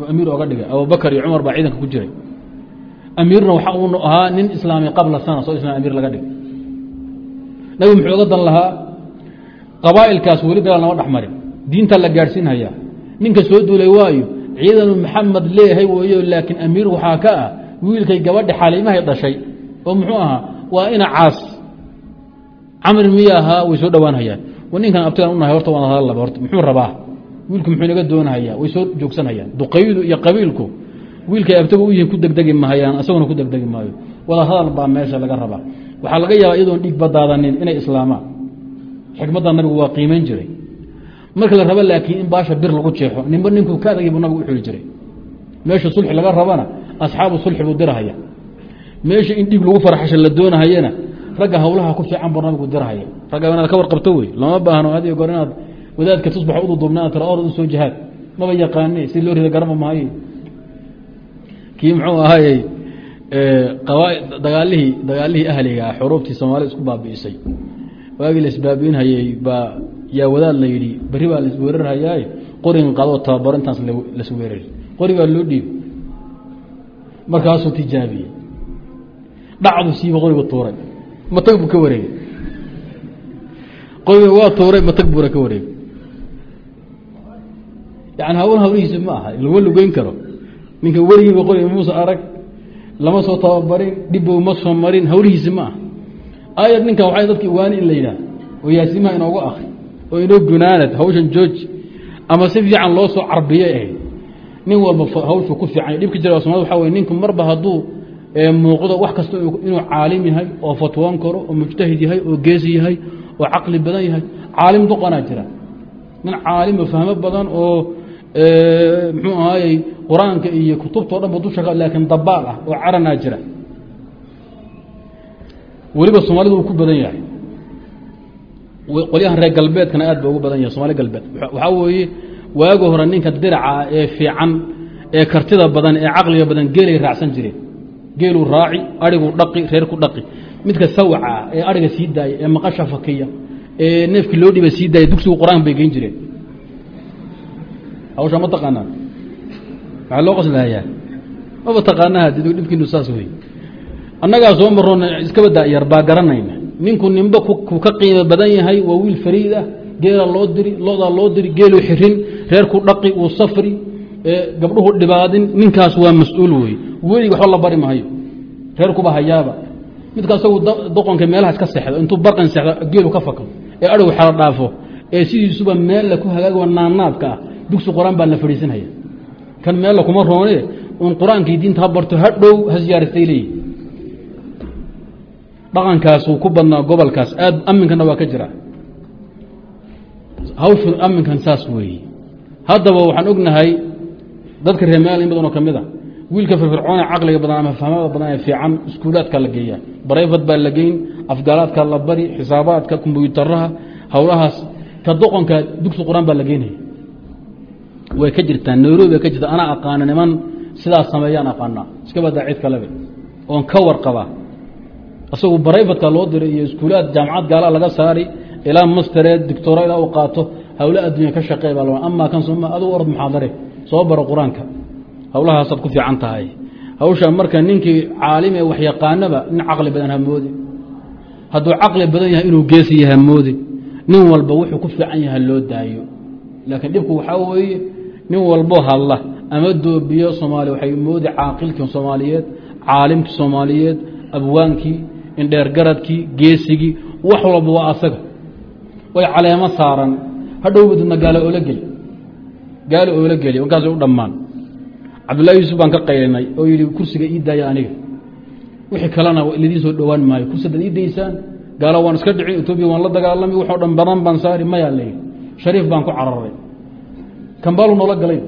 Oo amiir oga dhigay. Abubakar iyo cumar baa ciidanka ku jiray. Amiirna waxa uu ahaa nin islaami qabla sana soo islam amiir laga dhigay. Nabigu muxuu oga dan lahaa qabaa'ilkaas weli dagaal nama dhex marin diinta la gaadhsiinhayaa ninka soo duulay waayo ciidanu maxamed leeyahay weeyo laakiin amiir waxaa ka ah wiilkay gabadha xaliimahay dhashay oo muxuu ahaa waa ina caas. Camri miya ahaa way soo dhowaanhayaan ninkan abtigan u nahay horta waan hadallaba horta muxuu rabaa wiilku muxuu inaga doonhayaa way soo joogsanhayaan duqaydu iyo qabiilku wiilkay abtiga u yihiin ku degdegi mahayaan isaguna ku degdegi maayo. Wada hadal baa meesha laga rabaa. Waxaa laga yaabaa iyadoon dhiig badaadanin inay islaamaan. Xikmadda nabigu waa qiimeyn jiray marka la rabo laakiin in baasha bir lagu jeexo ninba ninkuu ka adagay buu nabigu u xuli jiray. Meesha sulxi laga rabana asxaabu sulxi buu dirahaya. Meesha in dhiig lagu farxasha la doonahayana ragga hawlaha ku fiican buu nabigu dirahaya. Ragga inaad ka warqabto wey lama baahno had iyo goor inaad wadaadka tusbaxa ududuubna tira orad u soo jihaad. Maba yaqaane si loo rida garama maayo kii muxuu ahaayey dagaalihii dagaalihii ahliga xuruubtii soomaalida isku baabi'isay. Waagii la isbaabi'inhayey baa yaa wadaad la yidhi berri baa laisweerarhayaaye qorigan qaadoo tababaro intaas lasweerari qori baa loo dhiibi markaasuu tijaabiyey. Dhacdu siiba qorigu tuuray. Matag buu ka wareegay. Qoriga waa tuuray matag buuna ka wareegay. Yani hawl hawlihiisi ma aha. Laguma lugeyn karo. Ninka weligiiba qoriga muuse arag lama soo tababarin dhibba ma soo marin hawlihiisi ma aha. Ayar ninkan waxay dadki waani in la yidhaah oo yaasimaha inoogu akri oo inoo gunaanad hawshan jooji ama si fiican loo soo carbiye ahayd nin walba hawshu ku fiican dhibka jira somalida waxa wey ninku marba hadduu muuqdo wax kasta inuu caalim yahay oo fatwoon karo oo mujtahid yahay oo geesi yahay oo caqli badan yahay caalim doqonaa jira. Nin caalimo fahmo badan oo muxuu ahaayey qur'aanka iyo kutubtao dhan ba dusha laakiin dabaal ah oo caranaa jira. Weliba soomaalida uu ku badan yahay qolyahan reer galbeedkana aad ba ugu badan yahay somaali galbeed. Waxaa weeye waagi hore ninka diraca ee fiican ee kartida badan ee caqliga badan geelay raacsan jireen. Geeluu raaci arigu dhaqi reerku dhaqi. Midka sawaca ee ariga sii daaya ee maqasha fakiya ee neefkii loo dhiba sii daaya dugsigu qur'aan bay geyn jireen. Hawshaa ma taqaanaa maxaa loo qaslahayaa maba taqaanaha dhibkiinu saas wey annagaa soo maroona iskaba daayar baa garanayna ninku ninba ku ka qiimo badan yahay waa wiil fariid ah geela loo diri lodaa loo diri geelu xirin reerku dhaqi uu safri gabdhuhu dhibaadin ninkaas waa mas'uul wey welig waxba la bari maayo. Reerkuba hayaaba midka asagu doqonka meelaha iska sexdo intuu barqan sexdo geelu ka fakro ee adhigu xelo dhaafo. Ee sidiisuba meella ku hagaag naannaadka ah. Dugsi qur'aan baa la fadhiisanaya. Kan meella kuma roone uun qur'aankii diinta ha barto ha dhow ha siyaaristay leeyihi dhaqankaasuu ku badnaa gobolkaas aad aminkana waa ka jira. Hawshu aminkan saas weeye. Haddaba waxaan ognahay dadka reemaal in badanoo ka mid a wiilka firfircoone caqliga badan ama fahmada badan fiican iskuulaadka la geeya barayfad baa la geyn afgaalaadka la bari xisaabaadka kombyutaraha howlahaas ka doqonka dugsi qur'aan baa la geynaya way ka jirtaa nairobi ka jirta anaa aqaana niman sidaas sameeyaan aqaanaa. Iska badaa cid kalebe oon ka warqabaa isagu barayfadka loo diray iyo iskuulaad jaamacad gaala laga saari ilaa mastereed dictora ilaa u qaato hawle adduunya ka shaqey baa l amaa kan soma adugu orod muxaadare soo baro qur'aanka. Hawlahaasaad ku fiican tahay. Hawsha marka ninkii caalim ee waxyaqaanaba nin caqli badan hamoodi hadduu caqli badan yahay inuu geesi yahay hamoodi nin walba wuxuu ku fiican yahay loo daayo. Laakiin dhibku waxaa weeye nin walbo hadla ama doobiyo soomaaliya waxay moodi caaqilkii soomaaliyeed caalimkii soomaaliyeed abwaankii indheergaradkii geesigii wax walba waa asaga. Way caleemo saaran. Hadhowbadna gaalo oola geli. Gaalo oola geli markaasay u dhammaan. Cabdullahi yuusuf baan ka qaylinay oo yidhi kursiga ii daaya aniga. Wixii kalena lidiin soo dhowaan maayo. Kursi hadaad ii daysaan gaalo waan iska dhicin etoobiya waan la dagaalami waxoo dhan badan baan saari mayaa layidhi shariif baan ku cararay. Kambaalu noola galay.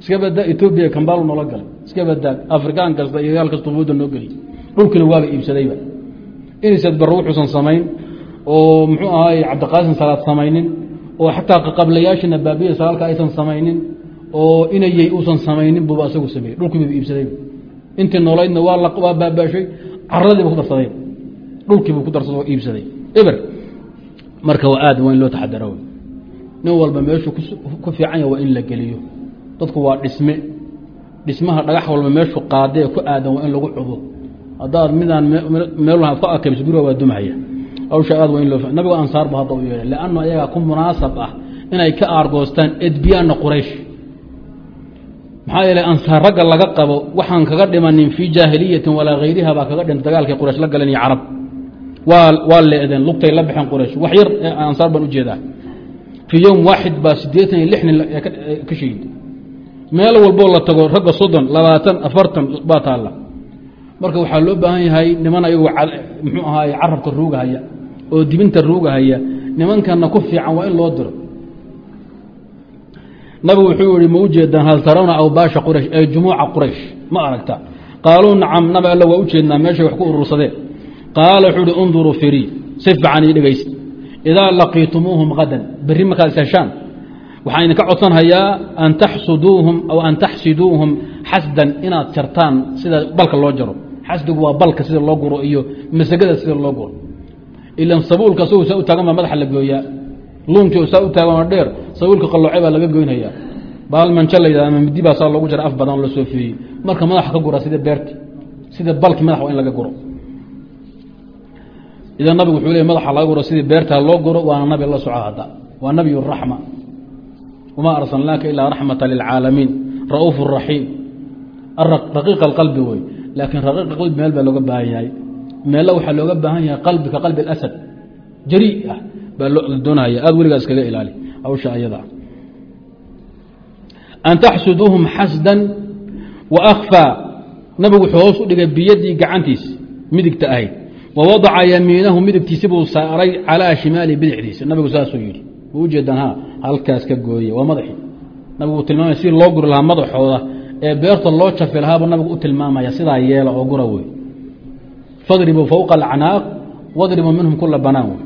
Iska badaa etoobiya kambaalu noola galay. Iska badaa afrikaan kasta iyo gaal kasta noo geliy dhulkiina waaba iibsadayba. Inisad barro wuxuusan samayn oo muxuu ahaay cabdiqaasin salaad samaynin oo xataa qablayaashina baabiya salaalka aysan samaynin oo inayey uusan samaynin buuba asagu sameeyey. Dhulkiibuba iibsadayba intii noolaydna waa baabaashay caradiiba ku darsaday. Dhulkiibuu ku darsada oo iibsaday. Eber marka waa aad waa in loo taxadaro. Nin walba meeshuu ku fiican yaha waa in la geliyo. Dadku waa dhisme. Dhismaha dhagax walba meeshu qaadee ku aadan waa in lagu cubo haddaad midaan meel ku akabis guriga waa dumhaya hawsha aad waa in loo nabigu ansaarba hadda u yeehay leanno ayagaa ku munaasab ah inay ka aargoostaan edbiyaana quraysh. Maxaa yeelay ansaar ragga laga qabo waxaan kaga dhimanin fii jaahiliyatin walaa hayriha baa kaga dhintay dagaalkii quraysh la galan iyo carab. Waa leedeen lugtay la baxeen quraysh. Wax yar ee ansaar baan u jeedaa fii yowm waaxid baa siddeetan iyo lix nin ka sheegay. Meel walboo la tago ragga soddon labaatan afartan baa taalla marka waxaa loo baahan yahay niman ayagu muxuu ahaay carabka ruugahaya oo dibinta ruugahaya nimankana ku fiican waa in loo diro. Nabigu wuxuu yihi ma ujeedaan hal tarawna awbaasha quraysh ee jumuuca quraysh? Ma aragta. Qaaluu nacam nabi alla waa ujeednaa meeshay wax ku urursadeen. Qaala wuxuu ihi unduruu firii si fiican ii dhegaysta idaa laqiitumuuhum hadan berri markaad isheshaan waxaan idinka codsanhayaa an taxsuduuhum aw an taxsiduuhum xasdan inaad jartaan sida balka loo jaro xasdigu waa balka sida loo guro iyo masagada sida loo guro. Ilan sabuulka isagu saa u taagan baa madaxa la gooyaa. Luunki saa u taagan dheer sabuulka qalloocay baa laga goynhayaa baal manjo la yidhahda midi baa saa loogu jara af badan la soofeeyey marka madaxa ka gura sida beerti sida balki madax waa in laga guro. Idan nabigu wuxuu leey madaxa laga guro sidii beertaa loo guro waana nabi la soco hadda waa nabiy raxma. Wamaa arsalnaaka ilaa raxmata lilcaalamiin. Ra'uuf raxiim. Raqiiqa alqalbi wey laakiin raqiiqa qalbi meel baa looga baahan yahay. Meella waxaa looga baahan yahay qalbi qalbi alasad. Jarii ah baa la doonaya aada weligaa iskaga ilaali hawsha ayada. An taxsuduuhum xasdan wa akfaa nabigu wuxuu hoos u dhigay biyadii gacantiis midigta ahayd. Wa wadaca yamiinahu midigtiisi buu saaray calaa shimaali bidixdiisa nabigu saasuu yidhi. Ma ujeedaan ha halkaas ka gooye waa madaxii nabigu tilmaamaya si loo guri lahaa madaxooda ee beerta loo jafi lahaabuu nabigu u tilmaamaya sidaa yeela oo gura wey fadribuu fowqa alacnaaq wadribuu minhum kula banaan wey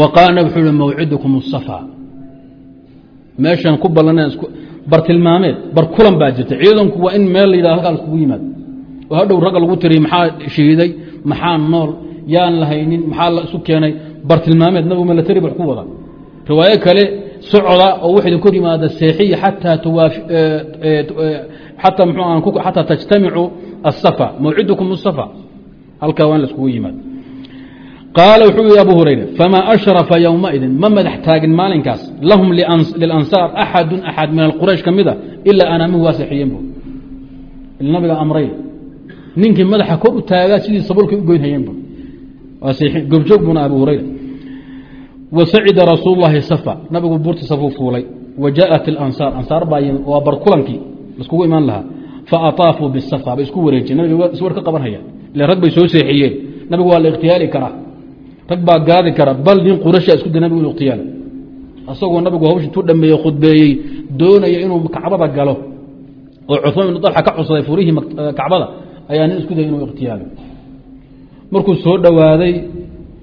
wa qaala nabig wuxuu hi mawcidukum safa meeshan ku ballaneen bar tilmaameed bar kulan baa jirta. Ciidanku waa in meel la yidhah halkaa iskugu yimaad oo hadhow ragga lagu tiriy maxaa shiiday? Maxaa nool? Yaan la haynin maxaa la isu keenay? Bar tilmaameed nabigu milatari ba ku wada. Riwaayo kale socda oo wax idin kor yimaada seexiya xataa xataa mxuu xataa tajtamicu asafa mawcidukum asafa halkaa waa in la iskugu yimaad qaala wuxuu yihi abu hurayra famaa ashrafa yowmaidin ma madax taagin maalinkaas. Lahum lilansaar axadu axad min alquraysh ka mida ilaa anaamuhu waa seexiyeen bu nabiga amray. Ninkii madaxa kor u taagaa sidii sabuulkay u goynhayeen bu gobjoog buna abu hurayra wa sacida rasuul lahi safa. Nabigu buurta safuu fuulay. Wa jaaءat اlansaar ansaar baa waa barkulankii. Laiskugu imaan lahaa. Faataafuu bisafa bay isku wareejiyeen. Nabiga iswar ka qaban hayaan ile rag bay soo seexiyeen. Nabigu waa la ikhtiyaali karaa. Rag baa gaadi kara bal nin qurasha isku day nabigu inu asagoo nabigu hawsh intuu dhameeyey khudbeeyey doonaya inuu kacbada galo. Oo cumaan ibnu dalxa ka codsaday furihii kacbada ayaa nin isku dayay inuu ikhtiyaalo markuu soo dhowaaday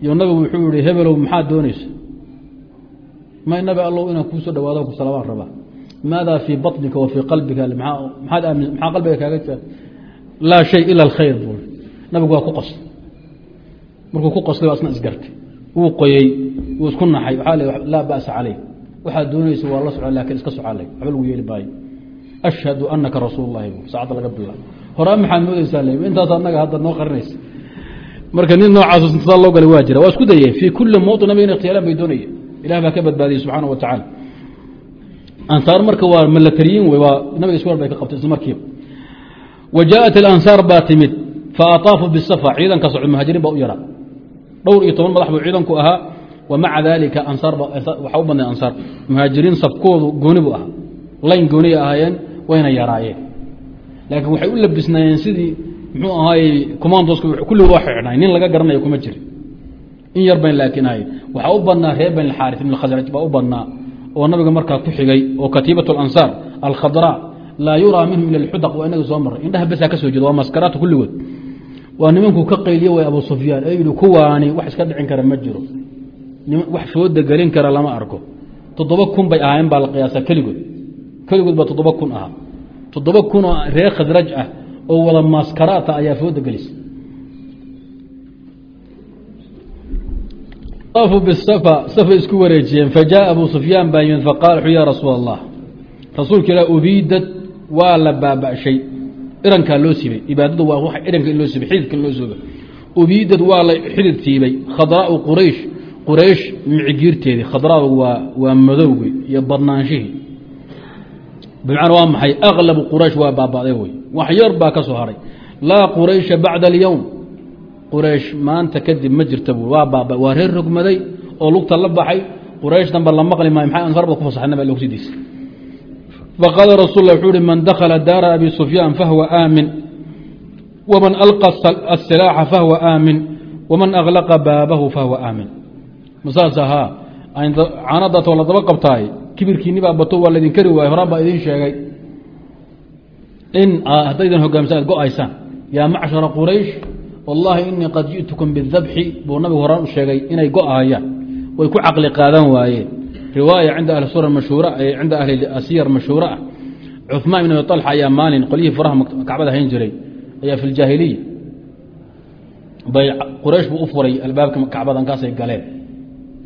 yo nabigu wuxuu yihi hebelow maxaad doonaysa may nabi allow inaan kuu soo dhawaado ku salabaan rabaa maada fii baطnika wa fii qalbika maxaad aamin maxaa qalbiga kaaga jira laa shay ila alkhayr buu nabigu waa ku qosay markuu ku qoslay waa isna isgartay. Wuu qoyey wuu isku naxay. Waxaa le laa ba'sa caleyh waxaad doonaysa waa la soco laakiin iska socalay waxba lagu yeeli maayo. Ashhadu anaka rasuul lahi saacadda laga bilaabo horaa maxaad moodeysaa le intaas anaga hadda noo qarinaysa marka nin noocaas saa loo galay waa jira. Waa isku daye fii kuli mawطin nabiga in ikhtiyaalaan bay doonaya ilah baa ka badbaadiyey subxaana wa tacaala ansaar marka waa malatariyiin wey waa nabiga iswar bay ka qabtay isla markiiba. Wa jaaءat اlansaar baa timid faataafuu bisafa ciidanka socod muhaajiriin baa u yaraa. Dhowr iyo toban madax buu ciidanku ahaa wa maca daalika ansaar waxaa u badnay ansaar. Muhaajiriin safkoodu gooni buu ahaa. Layn gooniya ahaayeen wayna yaraayeen. Laakiin waxay u labisnaayeen sidii muxuu ahaayey commandoska kulligood waa nin laga garanayo kuma jiri in yar bayn laakiin ahayn waxaa u badnaa reer bani alxaaris ibn khasraj baa u badnaa oo nabiga markaa ku xigay oo katiibat alansaar alkhadraa laa yuraa minhum ila alxudaq waa inaga soo maray. Indhaha besaa ka soo jeeda waa maskaraata kulligood. Waa nimankuu ka qayliye way abu sufyaan ee yihi kuwaani wax iska dhicin kara ma jiro. Wax fooda gelin kara lama arko. Toddoba kun bay ahaayeen baa la qiyaasaa keligood. Keligood baa toddoba kun ahaa. Toddoba kun oo reer khasraj ah oo wada maskaraata ayaa fooda gelisa bisafay isku wareejiyeen fajaءa abu sufyaan baa yimid faqala wuxuu ya rasuul allah rasuulka ilah ubiidad waa la baaba'shay irankaa loo siibay ibaadadu waa wa iranka in loo siibay xididka in loo siibay ubiidad waa la xidid siibay khadraau quraysh quraysh micigiirteedii khadraadu waa waa madowgi iyo badnaanshihii bimacna waa maxay aklabu quraysh waa baaba'day wey wax yar baa ka soo haray laa quraysha bacda alyowm quraysh maanta kadib ma jirta bu waa reer rogmaday oo lugta la baxay. Quraysh danba la maqli maayo. Ansaar ba ku fasaxay nabig logsidiisa faqaala rasul wuxuu uhi man dakhala daara abi sufyaan fahuwa aamin. Waman alqa asilaaxa fahuwa aamin. Waman aklaqa baabahu fahuwa aamin. Masaas ahaa caanadaas waa la daba qabtaay kibirkiini baa bato waa laydin kari waayey horaan baa idin sheegay. In haddaydan hogaamsan ad go'aysaan yaa macshara quraysh wallaahi inii qad ji'tukum bidabxi buu nabigu horaan u sheegay inay go-ahayaan way ku caqli qaadan waayeen riwaaya cinda ahli sura mashhuura cinda ahli asiyar mashhuura. Ah cuثmaan ibn abi طalxa ayaa maalin qolyihii furaha kacbada hayn jiray ayaa fi ljaahiliya bay quraysh buu u furay albaabka kacbada markaasay galeen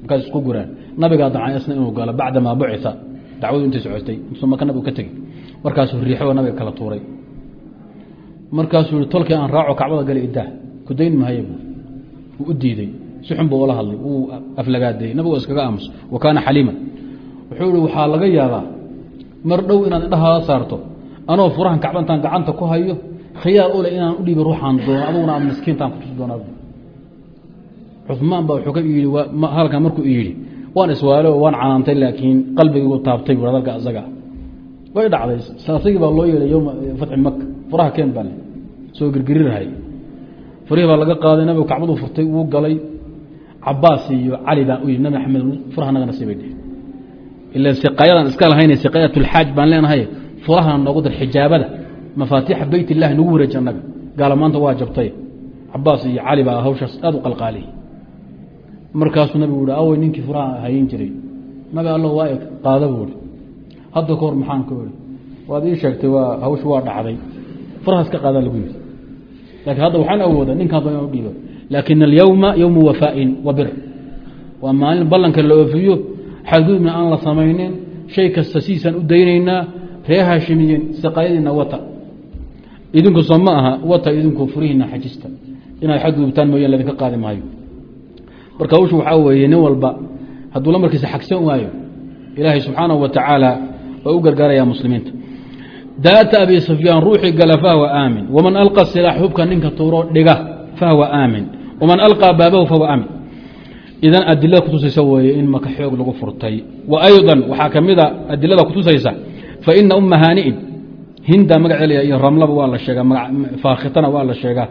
markaas isku guraan. Nabigaa damcay isna inuu galo bacdamaa bucia dacwadu intay socotay maka nabigu ka tegey. Markaasuu riixo nabiga kala tuuray. Markaasuu yihi tolkii aan raaco kacbada gala idaa ku dayn mahaye bu wuu u diiday. Si xun buu ula hadlay. Wuu aflagaadayey nabigu iskaga aamus. Wa kaana xaliiman. Wuxuu ihi waxaa laga yaabaa mar dhow inaad indhahaada saarto. Anoo furahan kacba intaan gacanta ku hayo. Khiyaar u leh inaan u dhiibi ruuxaan doono. Aduguna aan miskiintaan kutusi doonaa cumaan baa wuxuu ka yidhi halkan markuu yidhi waan iswaalo waan canaantay laakiin qalbigaygu taabtay bu hadalka asaga. Way dhacday. Asagii baa loo yeelay yowma fatxi maka furaha keen baa soo girgirirhay furihii baa laga qaaday nabigu kacbadu furtay wuu galay. Cabaas iyo cali baa u yidhi nabi axmed furaha naga nasiibay dheh ila siqayadan iska lahayna siqayat lxaaj baan leenahay furaha noogu dar xijaabada mafaatiixa beyt illahi nagu wareeji annaga gaala maanta waa jabtay. Cabaas iyo cali baa hawshaas aada u qalqaaliyay. Markaasuu nabigu uhi awey ninkii furaha hayin jiray. Nabi allo waa qaada buu i hadda ka hor maxaan ku ihi waad ii sheegtay waa hawshu waa dhacday. Furaha iska qaadaa lagu yiri laakiin hadda waxaan awooda ninkaan doon inu dhiibo. Laakin alyowma yowmu wafaain wa bir. Waa maalin ballanka la oofiyo xadgudubna aan la samaynin shay kasta siisaan u daynaynaa ree haashimiyiin siqayadiina wata. Idinku soo ma aha wata idinku furihiina xajista. Inaad xadgudubtaan mooyaan ladinka qaadi maayo. Marka hawshu waxaa weeye nin walba hadduu lamarkiisa xagsan waayo ilaahay subxaanahu wa tacaala waa u gargaaraya muslimiinta daata abi sufyaan ruuxii gala fahwa aamin. Waman alqa silaax hubka ninka tuuro dhiga fahwa aamin. Waman alqaa baabahu fahwa aamin. Idan adilada kutusaysa weeye in maka xoog lagu furtay. Wa ayضa waxaa ka mida adilada kutusaysa faina uma haani'in. Hinda magaceeda iyo ramlaba waa la sheegaa faakhitana waa la sheegaa.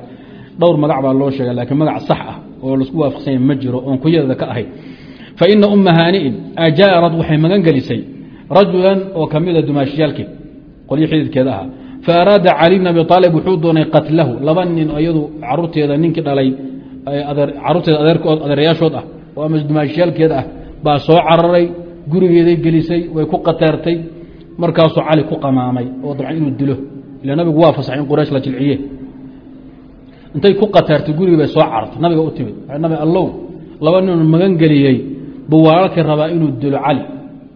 Dhowr magac baa loo sheega laakiin magac sax ah oo la isku waafaqsanya ma jiro oon kuyadeeda ka ahayn. Faina uma haani'in ajaarad waxay magan rajulan oo ka mida dumaashiyaalkii qolyo xididkeeda ahaa fa araada cali bn abi aalib wuxuu doonay qatlahu. Laba nin iyadu caruurteeda ninkii dhalay caruurteeda adeerayaashood ah oo ama dumaashiyaalkeeda ah baa soo cararay gurigeeday gelisay way ku qateertay. Markaasuu cali ku qamaamay oo dabcan inuu dilo. Ila nabigu waa fasaxay in quraysh la jilciye. Intay ku qateertay gurigii bay soo carartay nabiga u timid. Nabi allow laba ninuu magan geliyey buu walaalkii rabaa inuu dilo cali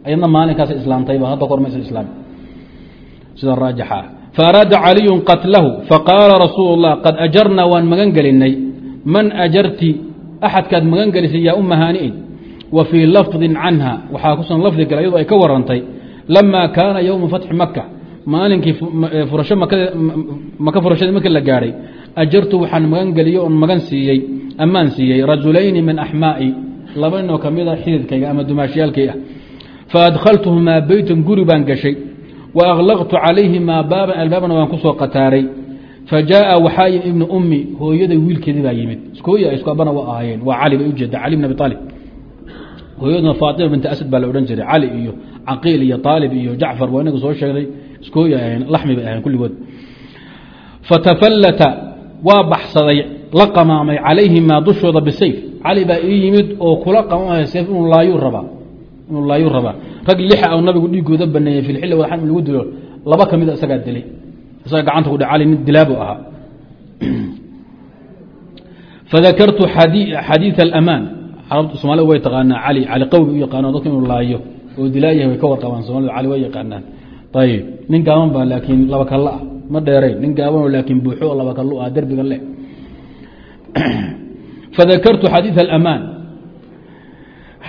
ayadna maalinkaas islaamtayba hadda kor maysa islaam sida raajixa ah. Faaraada caliyun qatlahu faqaala rasuulu اllah qad ajarna waan magan gelinay man ajarti axadkaad magan gelisay yaa uma haani'in wa fii lafdin canha waxaa kusugan lafdi kale iyadoo ay ka warantay lama kaana yowma fatxi maka maalinkii maka furashadii markii la gaadhay ajartu waxaan magan geliyey oon magan siiyey ammaan siiyey rajulayni min axmaa'i laba ninoo ka mida xididkayga ama dumaashiyaalkay ah. Faadkhaltuhumaa beytan guri baan gashay aklaqtu calayhimaa baaban albaabana waan ku soo qataaray. Fa jaaa waxaa yimi ibnu ummi hooyaday wiilkeedii baa yimid. Iskooya isku abana wa ahaayeen. Waa cali bay ujeeda cali bn abi aalib hooyaduna faatima binti asad baa la odhan jiray. Cali iyo caqiil iyo aalib iyo jacfar waa inaga soo sheegday iskooya ahayn laxmi bay ahayn kulligood. Fatafallata waa baxsaday la qamaamay calayhimaa dushooda bisayf cali baa ii yimid oo kula qamaamaya seef inuu laayuu rabaa rag lixa oo nabigu dhiigooda baneeyey fi lxilli wadaxan lagu dilo laba ka mida isagaa dilay. Isaga gacanta ku dha cali nin dilaabu ahaa. Fadakartu xadiid alamaan. Carabta somalida way taqaanaa cali cali qawmi u yaqaano dadka inuu laayo. Oo dilaayahay way ka warqabaan somalida cali way yaqaanaan. Ayib nin gaaban baa laakiin laba ah. Ma dheerayn nin gaabanoo laakiin buuxo oo laba kallo ah derbiga leh fadakartu xadiid alamaan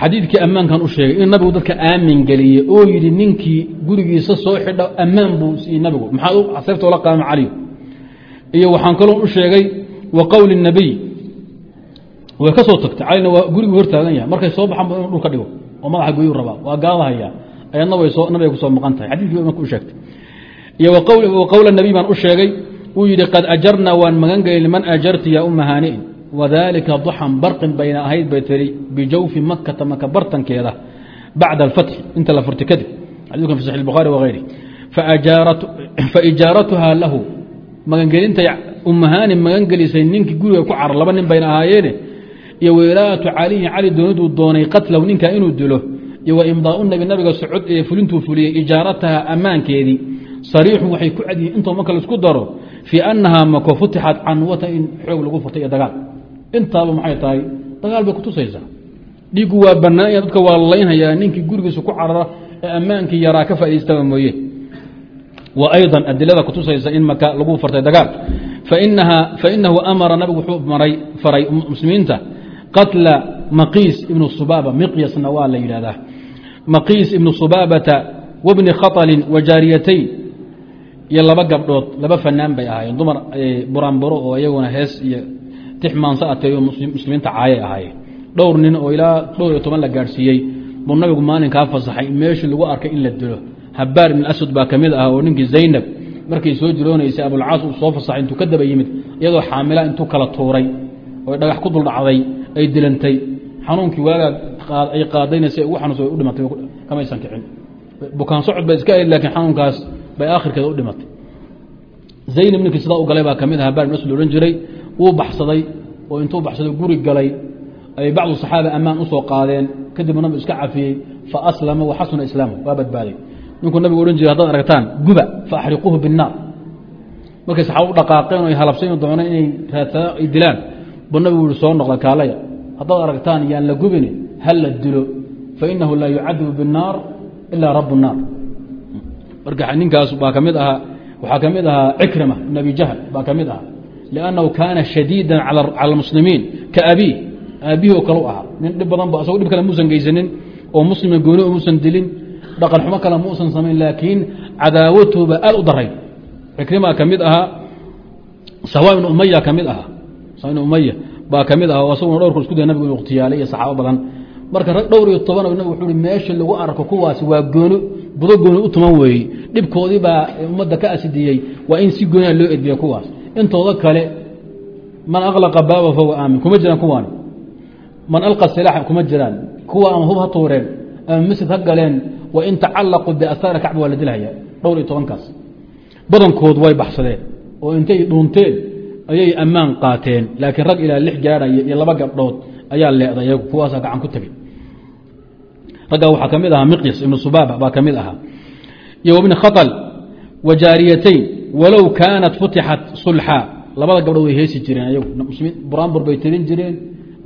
xadiidkii ammaankan u sheegay in nabigu dadka aamin geliyey oo yidhi ninkii gurigiisa soo xidha ammaan buu siiyey nabigu. Maxaa seefta ola qaama caliyo iyo waxaan kaloo u sheegay wa qowli nabiy. Way ka soo tagtay. Calina waa guriguu hortaagan yahay. Markay soo baxaan inu dhulka dhigo. Oo madaxa goyu rabaa. Waa gaadahaya ayadna nabiga ku soo maqan tahay. Xadikii marka u sheegtay. Iyo wa qowla nabiy baan u sheegay. Uu yidhi qad ajarna waan magan gelin man ajarti yaa uma haani'in wadalika duxan barqin bayna ahayd bay tiri bijawfi makata maka bartankeeda bacda اfatxi inta la furta kadib xadikan fi saxi bukhaari wغayri faijaaratuhaa lahu magangelintay umahani magangelisay ninkii guriga ku car laba nin bayna ahaayeene iyo wilaayatu caliyin cali dooniduu doonay qatlahu ninkaa inuu dilo iyo waimdaau nabi nabiga socod ee fulintuu fuliyey ijaarataha ammaankeedii sariixun waxay ku cadyihiin intoo maka la isku daro fii annahaa mako futixat canwata in xoog lagu furtay iyo dagaal intaaba maxay tahay dagaal bay kutusaysaa dhiiggu waa banaanya dadka waa laynhayaa ninkii gurigiisa ku carara ee ammaankii yaraa ka faa'idaystaba mooye. Wa ayضa adilada kutusaysa in maka lagu fartay dagaal. Fainahu amara nabigu wuxuu faray muslimiinta. Qatla maqiis ibnu subaaba miqyasna waa la yidhahdaa maqiis ibnu subaabata wabni khaطlin wa jaariyatayn iyo laba gabdhood laba fanaan bay ahaayeen. Dumar buraanburo oo iyaguna hees iyo tix maansa ateeyo muslimiinta caayay ahaayeen dhowr nin oo ilaa dhowr iyo toban la gaadhsiiyey buu nabigu maalinkaa fasaxay. Meeshii lagu arkay in la dilo. Habaar ibn aswad baa ka mid ah oo ninkii zaynab markay soo jiroonaysay abulcaas uu soo fasaxay intuu ka daba yimid iyadoo xaamila intuu kala tuuray oo dhagax ku duldhacday ay dilantay. Xanuunkii waagaa ay qaadaynaysa ugu xanuunsa way u dhimatay kamaysan kicin bukaan socod bay iska ahayd lakiin xanuunkaas bay aakhirkeeda u dhimatay. Zaynab ninkii sidaa u galay baa ka mid ah habaar ibn aswad odhan jiray. Wuu baxsaday oo intuu baxsaday guri galay ay bacdu saxaaba ammaan u soo qaadeen. Kadibna nabigu iska cafiyey fa aslama wa xasuna islaamu waa badbaaday ninkuu nabigu odhan jiray haddaad aragtaan guba fa axriquuhu binnaar. Markay saxaaba u dhaqaaqeen o ay halabsayn dooneen inay raadsaa ay dilaan. Buu nabigu yihi soo noqda kaalaya. Haddaad aragtaan yaan la gubini hal la dilo. Fa inahu laa yucadibu binnaar ilaa rabu nnaar marka ninkaas baa ka mid ahaa waxaa ka mid ahaa cikrima ibn abi jahl baa ka mid ahaa. Liannahu kaana shadiida cala almuslimiin ka abiih aabihii oo kale u ahaa. Nin dhib badan ba asagoo dhib kale muusan geysanin oo muslima gooni muusan dilin dhaqan xumo kale muusan samayn laakiin cadaawatuba aad u daray cikrima ka mid ahaa sahwa ibn umaya ka mid ahaa. Sahwa ibn umaya baa ka mid aha oo asaguna dhowrku isku daya nabigu inu ikhtiyaalay iyo saxaabo badan. Marka rag dhowr iyo toban nabig wuxuu hi meesha lagu arko kuwaasi waa gooni budo gooni u tuman weeye dhibkoodii baa ummadda ka asidiyey waa in si gooniha loo edbiya kuwaas. Intooda kale man aqlaqa baaba fahuwa aamin. Kuma jiraan kuwaani man alqa silaaxa kuma jiraan kuwa ama hub ha tuureen ama masjid ha galeen wa in tacallaquu biasaari kacba waa la dilhaya dhowr iyo tobankaas. Badankood way baxsadeen oo intay dhuunteen ayay ammaan qaateen laakiin rag ilaa lix gaadhaya iyo laba gabdhood ayaa leeday iyagu kuwaasaa gacan ku tegey. Raggaa waxaa ka mid ahaa miqyas ibnu subaaba baa ka mid ahaa. Iyo wabni khaطl wa jaariyatayn walow kaanat futixat sulxa labada gabdhood way heesi jireen ayagu muslimiin buraanbur bay tirin jireen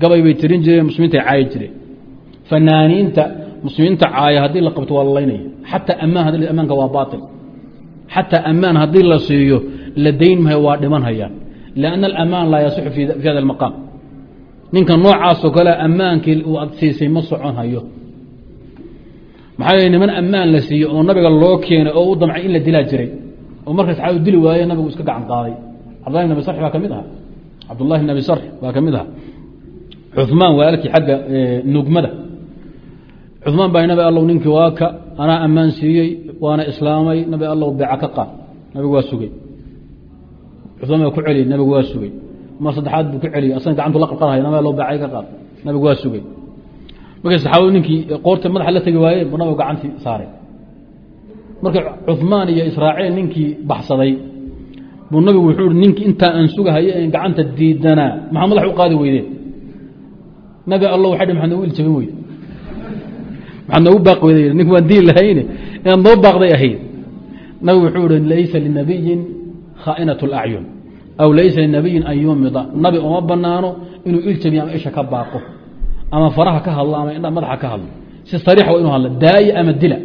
gabay bay tirin jireen muslimiintay caayi jireen. Fanaaniinta muslimiinta caaya haddii la qabto waa la laynaya. Xataa ammaan had ammaanka waa baail xataa ammaan haddii la siiyo la dayn mahayo waa dhiman hayaan. Lianna alamaan laa yasixu fi hada almaqaam. Ninka noocaasoo kale ammaankii uu ad siisay ma socon maxaa yeele niman ammaan la siiyo oo nabiga loo keenay oo u damcay in la dilaa jiray oo marka saxaabadu dili waaye nabigu iska gacan qaaday. Cabdullahi bn abi sarx baa ka mid aha cabdullahi bn abi sarx baa ka mid aha cumaan walaalkii xagga nugmada. Cumaan baa nabi allow ninkii waa ka anaa ammaan siiyey waana islaamay nabi allow beeca ka qaad. Nabigu waa sugay. Cumaan baa ku celiyey nabigu waa sugay. Mar saddexaad buu ku celiyey asna gacantu la qarqarhay nabi allow beecay ka qaad. Nabigu waa sugay. Markay saxaabadu ninkii qoorta madaxa la tegi waayeen buu nabigu gacantii saaray. Markay cumaan iyo israaciil ninkii baxsaday buu nabigu wuxuu ninkii intaa aan sugahayo en gacanta diidanaa maxaa madax u qaadi weydeen nabi alla waxay dhi maxaad noogu iljabin weyde maxaad noogu baaqi weyde nink waan diin lahayne inaad noo baaqday ahayd nabigu wuxuu ihi laysa linabiyin khaainat اlacyun aw laysa linabiyin an yumida. Nabi uma banaano inuu iljabiyo ama isha ka baaqo ama faraha ka hadlo ama madaxa ka hadlo. Si sariixa waa inu daaye ama dila.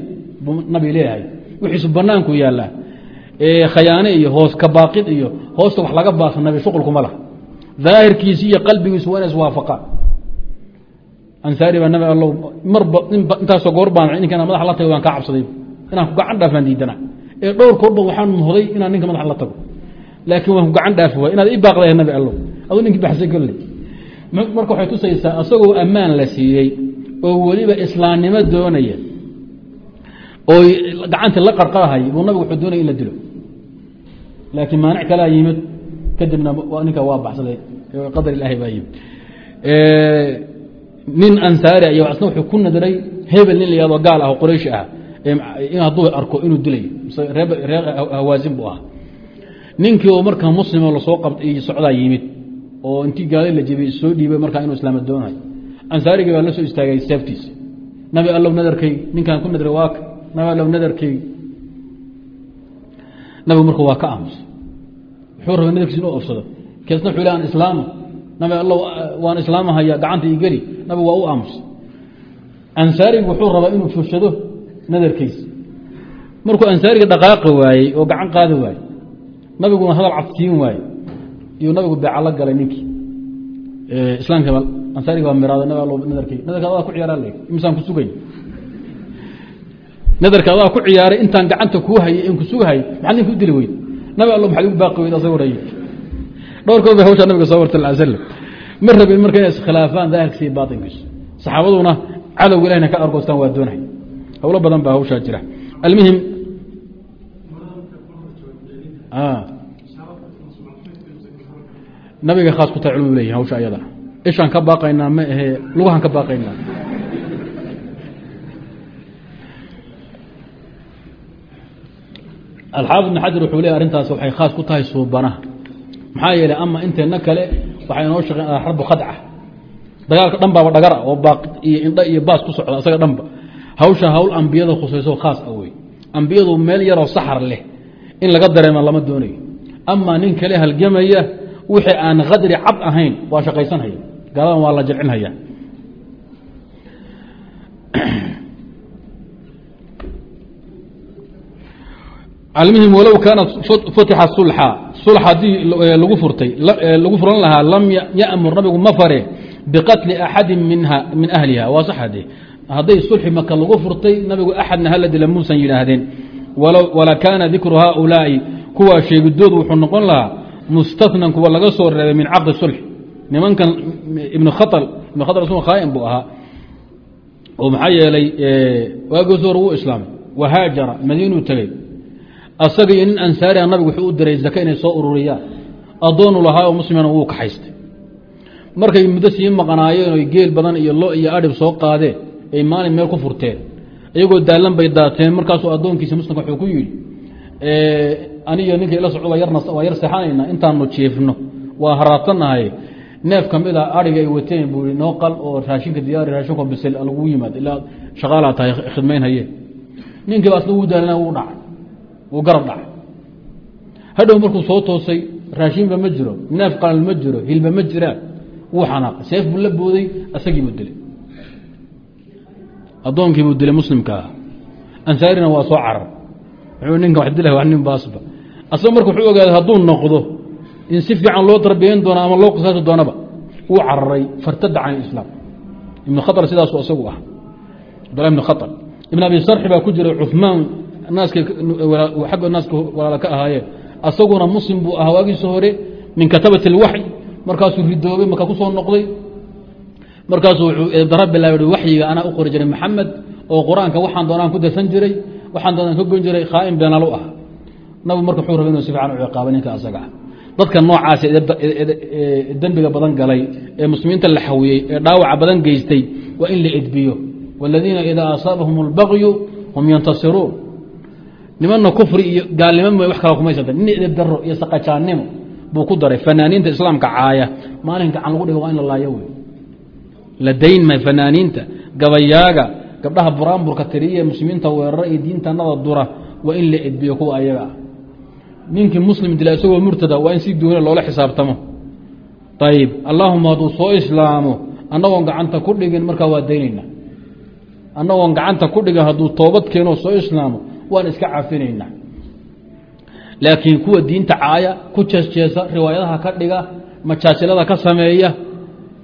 Buu nabi leeyahay. Wixiisu banaanku yaallaa khayaane iyo hoos ka baaqid iyo hoosta wax laga baaqsa nabi shuqulkuma lah daahirkiisi iyo qalbigiisu waa ina iswaafaqaan ansaari baa nabi allow marba intaasoo goor baan ninkan madaxa la tago waan kaa cabsaday. Inaan ku gacan dhaafaan diidana. Ee dhowr koorba waxaan muhday inaan ninka madaxa la tago. Laakiin waan ku gacan dhaafi waay. Inaad i baaqday nabi allow. Aduu ninkii baxsay kolley marka waxay tusaysaa isagoo ammaan la siiyey oo weliba islaamnimo doonaya oo gacantii la qarqarahay buu nabigu wuxuu doonaya in la dilo. Laakiin maanic kalaa yimid. Kadibna ninka waa baxsaday qadar ilaahi baa yimid nin ansaari ay asna wuxuu ku nadiray hebel nin la yahdo gaal ah oo qorayshi ah hadduu arko inuu dilayo reer hawaasin buu ahaa. Ninkii oo markaa muslimo la soo qabtay socdaa yimid oo intii gaala la jebiyey soo dhiibay markaa inuu islaama doonayo. Ansaarigii baa la istaagay seeftiisa nabi allow nadarkay ninkaan ku nadray waaka nabi allow nadarkay nabigu marka waa ka aamusa wuxuu rabay nadarkiisa inuu ofsado keesna le aan islaamo nabi alla waan islaamahaya gacanta i geli. Nabigu waa u aamusa ansaarigu wuxuu rabaa inuu fushado nadarkiisa markuu ansaariga dhaqaaqi waayey oo gacan qaadi waayey nabiguna hadal cadsiin waaye iyuu nabigu beecalo galay ninkii. Islaamka ansaariga baa miraada nab allo nadarkay nadarka adaa ku ciyaaraa le imisaan ku sugay. Nadarka adaa ku ciyaaray intaan gacanta kuu hayay in ku sugahay maxaad ninka u dili weyd? Nabi allo maxaad igu baaqi weyd asagoo dhayi dhowrkood bay hawshaa nabiga soo warta sal slam ma rabin marka inay iskhilaafaan daahirkiisa iyo baatinkiisu saxaabaduna cadowga ilahna ka argoostaan waa doonay. Howlo badan baa hawshaa jira. Almuhim nabiga khaas ku tahay culmadu leeyihiin hawsha ayada. Ishaan ka baaqaynaa ma ahee lugahaan ka baaqaynaa. Alxaafid ibn xajar wuxuu leey arrintaas waxay khaas ku tahay suubanaha maxaa yeelay ama inteena kale waxay inoo shaqeen rabu khadca dagaalka dhan baaba dhagara oo baaq iyo indha iyo baas ku socda isaga dhanba hawsha hawl ambiyada khusayso khaas a wey. Ambiyadu meel yaroo saxar leh in laga dareema lama doonayo. Amaa nin kale halgamaya wixii aan kadri cad ahayn waa shaqaysanhaya. Gaaladan waa la jalcinhaya almuhim walow kaanat futixa sulxa sulx haddii lagu furtay lagu furan lahaa lam yamur nabigu ma fare biqatli axadi minha min ahliha. Waa sax hade hadday sulxi maka lagu furtay nabigu axadna hala dila muusan yidhaahdeen. Wala kaana dikru haaulaai. Kuwaa sheegidoodu wuxuu noqon lahaa mustanan kuwa laga soo reebay min caqdi sulx nimankan ibn khatal ibn khatal isagoo khaain buu ahaa. Oo maxaa yeelay waagiis hore wuu islaamay. Wahaajara madiinuu tegey asaga iyo nin ansaariha nabigu wuxuu u diray zake inay soo ururiyaan. Addoonu lahaa oo muslimana wuu kaxaystay. Markay muddo sii maqnaayeen oy geel badan iyo lo iyo adhib soo qaadeen ay maalin meel ku furteen. Iyagoo daalan bay daateen markaasuu addoonkiisa muslimka wuxuu ku yidhi aniyo ninka ila socdo waa yar seexanayna intaanu jiifno waa haraadsannahay neef ka mid a ariga ay wateen buu i noo oo raashinka diyaari raashinko bisel lagu yimaad. Ilaa shaqaalaa tahay khidmaynhaye ninkiiba asna wuu daalana wuu dhacay wuu garab dhacay. Hadhow markuu soo toosay raashinba ma jiro neef qalal ma jiro hilba ma jiraan wuu xanaaqay. Seef buu la booday asagiibuu dilay. Addoonkiibuu dilay muslimka ah. Ansaarina waa soo carar. Wuxuu ninka wax dilay wax nin baasba. Asaga marka wuxuu ogaaday hadduu noqdo in si fiican loo tarbiyayn doono ama loo qisaasi doonaba wuu cararay fartada can islaam. Ibnu khatar sidaasu isagu ah. Abdullah ibn khatar. Ibn abi sarxi baa ku jiray cumaan naaska xagga naaska walaala ka ahaayeen asaguna muslim buu ahaa waagiisa hore min katabati اlwaxy markaasuu ridoobay marka ku soo noqday markaasuu wuxuu dara bilaabay waxyiga anaa u qori jiray maxamed oo qur-aanka waxaan doonaan ku darsan jiray waxaan doonaan ka goyn jiray khaain beenalu ah nabigu marka wuxuu rabay inuu si fiican u ciqaabo ninka asaga ah dadka noocaas dembiga badan galay ee muslimiinta la xawiyey ee dhaawaca badan geystay waa in la edbiyo wاladiina idaa asaabahum اlbagyu hum yantasiruun nimanna kufri iyo gaalnimo m wax kala kumaysa nin edebdaro iyo saqajaannimo buu ku daray fanaaniinta islaamka caaya. Maalin gacan lagu dhiga waa in la laayo wey la dayn ma fanaaniinta gabayaaga gabdhaha buraanburka tiriye muslimiinta weerara iyo diintanada dura waa in la edbiyo kuwa ayaga ah. Ninkii muslim dila isagoo murtada waa in si duuna loola xisaabtamo. Ayib allahuma hadduu soo islaamo annagoon gacanta ku dhigin markaa waa daynayna. Annagoon gacanta ku dhigin hadduu toobad keenoo soo islaamo waan iska cafinayna laakiin kuwa diinta caaya ku jeesjeesa riwaayadaha ka dhiga majaasilada ka sameeya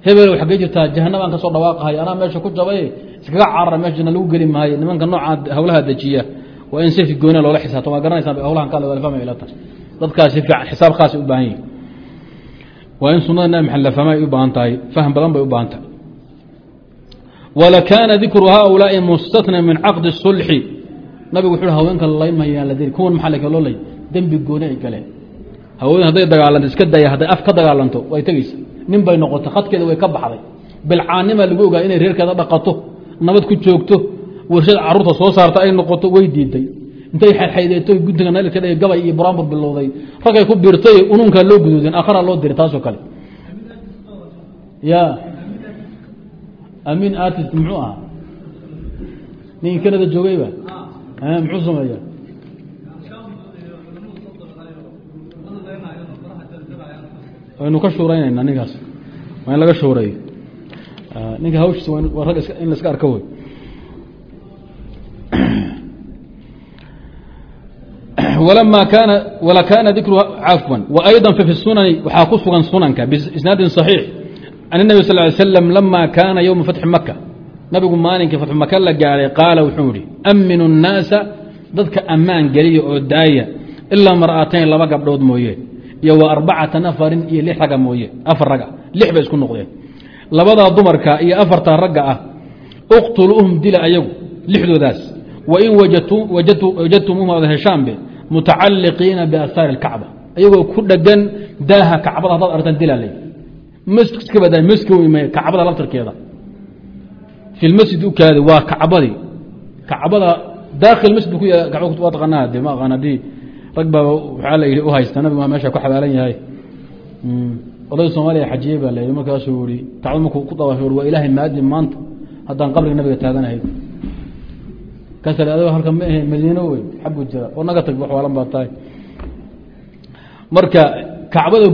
hebel xaggee jirtaa jahanabaan ka soo dhawaaqahay anaa meesha ku jabay iskaga carara meeshana lagu geli maayo nimanka noocaa hawlaha dejiya waa in si gooni loola xisaabto. Waa garanaysaa hawlahan ka fahmay ilata dadkaasi fiican xisaab khaasay u baahan yihiin waa in sunada nabi maxamed la fahmay u baahan tahay fahm badan bay u baahan tahay. Walakaana dikru haaulaai mustatna min caqdi sulxi nabigu wuxuu haweenka laymayaan la diri kuwan maxaa loo lay dembi gooni ay galeen. Haween hadday dagaalanto iska daya hadday af ka dagaalanto way tegeysa nin bay noqotay khadkeeda way ka baxday. Bilcaanima lagu ogaa inay reerkeeda dhaqato nabad ku joogto warshada carruurta soo saarta ay noqoto way diiday intay xayxaydeeto guntiga nalka dhig gabay iyo buraanbur bilowday ragay ku biirtay ununkaa loo guduudeen akhraa loo diray taasoo kale. Ya. Amin artist muxuu ahaa? Ninkii kanada joogayba muxuu sameeya waynu ka shuuraynayna ninkaas. Waa in laga shuureeyo ninka hawshiisa waa rag in la iska arko wey ma kana wla kana dikru cafwan. وأيضا في الsunani waxaa ku sugan sunanka بisnaadi صaحيiح an النبي صلى اه عي sسلم لama kana yومa فتحi maka nabigu maalinkii fatxu maka la gaadhay qaala wuxuu ihi aminu الnaasa dadka ammaan geliya oo daaya ilaa mar'atayn laba gabdhood mooye iyo wa arbacata nafarin iyo lix ragga mooye afar ragga lix bay isku noqdeen labadaa dumarka iyo afartaa ragga ah uqtuluuhum dila ayagu lixdoodaas wain wajadtumuuhum aad heshaanbe mutacaliqiina biasaari اkacba ayagoo ku dhegan daaha kacbada haddaad artaan dilaalay masjidka bada masjidka weyme kacbada laftarkeeda fi lmasjid u kaadi waa kacbadii kacbada daakil masjid ku waa taqaanaa. De ma aqaan haddii rag baa waxaa la yidhi u haysta nabigu waa meesha ku xabaalan yahay. Oday soomaaliya xajiyey baa la yidhi markaasuu yihi kacbada markuu ku dawaafay waa ilaahay maadi maanta. Haddaan qabriga nabiga taaganahay. Kaas adgo halka ma ahe madiino wey xaggu jira oo naga tag wax waalan baa tahay. Marka kacbada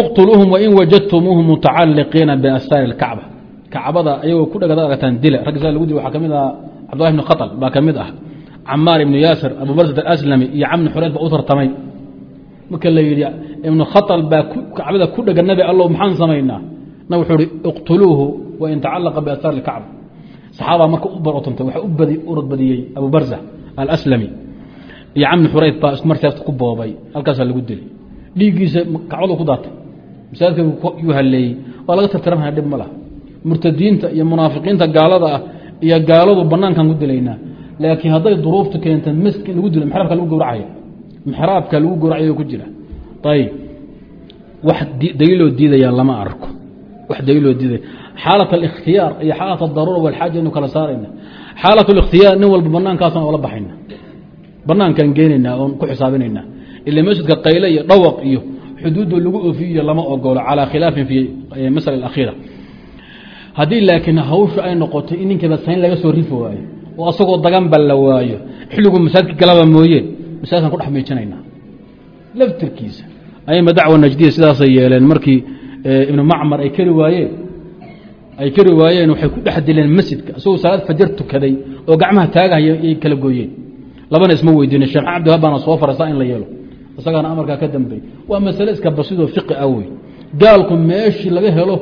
uqtuluuhum wain wajadtumuuhum mutacaliqiina biasaari اkacba kacbada ayagoo ku dhegad aragtaan dila rag saa lagu dil waxaa ka mid ah cabdullahi bn khaطl baa ka mid ah camaar ibnu yaasir abu barsat alaslami iyo camni xureyd baa u tartamay marka la yidhi ibnu khaطl baa kacbada ku dhega nabi allow maxaan samaynaa nab wuxuu ihi iqtuluuhu wain tacalaqa biasaar اkacba saxaabaa marka u barotantay waxaa u rodbadiyey abu barza alaslami iyo camni xureyd baa isku mar seefta ku boobay halkaasaa lagu dilay dhiiggiisa kacbadu ku daatay. Masaajidka yuu halleeyey waa laga tartiramaya dhib ma murtadiinta iyo munaafiqiinta gaalada ah iyo gaaladu banaankaan ku dilaynaa laakiin hadday duruuftu keenta masjidka in lagu dilo mxraabka lagu gowracayo mxraabka lagu gowracayo ku jira. Ayib wax daliiloo diidaya lama arko. Wax daliiloo diidaya. Xaalat alikhtiyaar iyo xaalat adaruura walxaaja inu kala saarayna. Xaalat alikhtiyaar nin walba banaankaasaan ola baxayna. Banaankaan geenaynaa oon ku xisaabinaynaa ila masjidka qayle iyo dhawaq iyo xuduudda lagu ofiyo lama ogolo calaa khilaafin fi masala alakhiira haddii laakiin hawsha ay noqoto in ninkiiba sayn laga soo rifi waayo oo asagoo daganba la waayo xilligu masaajidka galaba mooye masaajidkan ku dhex miijinaynaa laftirkiisa ayma dacwa najdiya sidaasay yeeleen markii ibnu macmar ay keri waayeen ay keri waayeen waxay ku dhex dileen masjidka isagoo salaad fajar tukaday oo gacmaha taagahaya ay kala gooyeen. Labana isma weydiina sheekh maxamed abdiwahabaana soo faraysaa in la yeelo isagaana amarkaa ka dambeey. Waa masale iska basidoo fiqi ah wey gaalku meeshii laga helo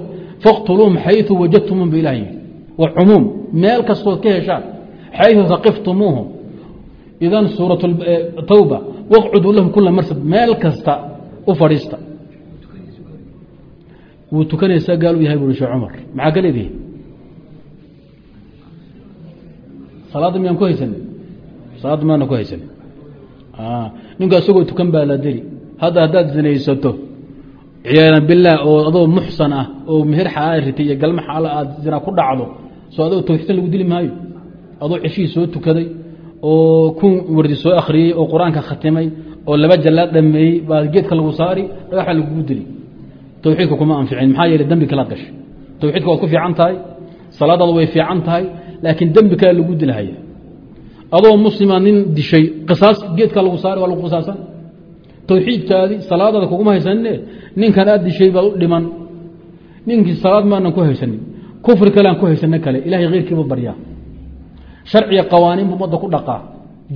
faqtuluuhum xayu wajadtumuum ba ilah yidhi. Wa cumuum meel kastood ka heshaan xayu saqiftumuuhum idan suurat tawba waqcuduu lahum kula marsad meel kasta u fadhiista. Wuu tukanaysaa gaal u yahay buri sheekh cumar. Maxaa ka leedihi salaadda miyaan ku haysanin? Salaadda maana ku haysanin ninku isagoo tukan baa la deli hadda haddaad zinaysato ciyaaran bilaah oo adoo muxsan ah oo meher xalaal ritay iyo galma xalaal aad zina ku dhacdo soo adoo tawxiidsan lagu dili maayo. Adoo ceshihii soo tukaday oo kun wardi soo akhriyey oo qur'aanka khatimay oo laba jallaad dhameeyey baa geedka lagu saari dhagaxa lagugu dili. Tawxiidka kuma anficin maxaa yeele dembi kalaad gashay. Tawxiidka waad ku fiican tahay salaadaada way fiican tahay laakiin dembi kale lagu dilhaya adoo muslima nin dishay qisaas geedka lagu saari waa lagu qisaasan tawxiidkaadii salaadaada kuguma haysanine ninkan aad dishay baad u dhiman. Ninkii salaad maanan ku haysanin. Kufri kalean ku haysano kale. Ilahay keyrkiibu baryaa. Sharciga qawaaniin buu ummadda ku dhaqaa.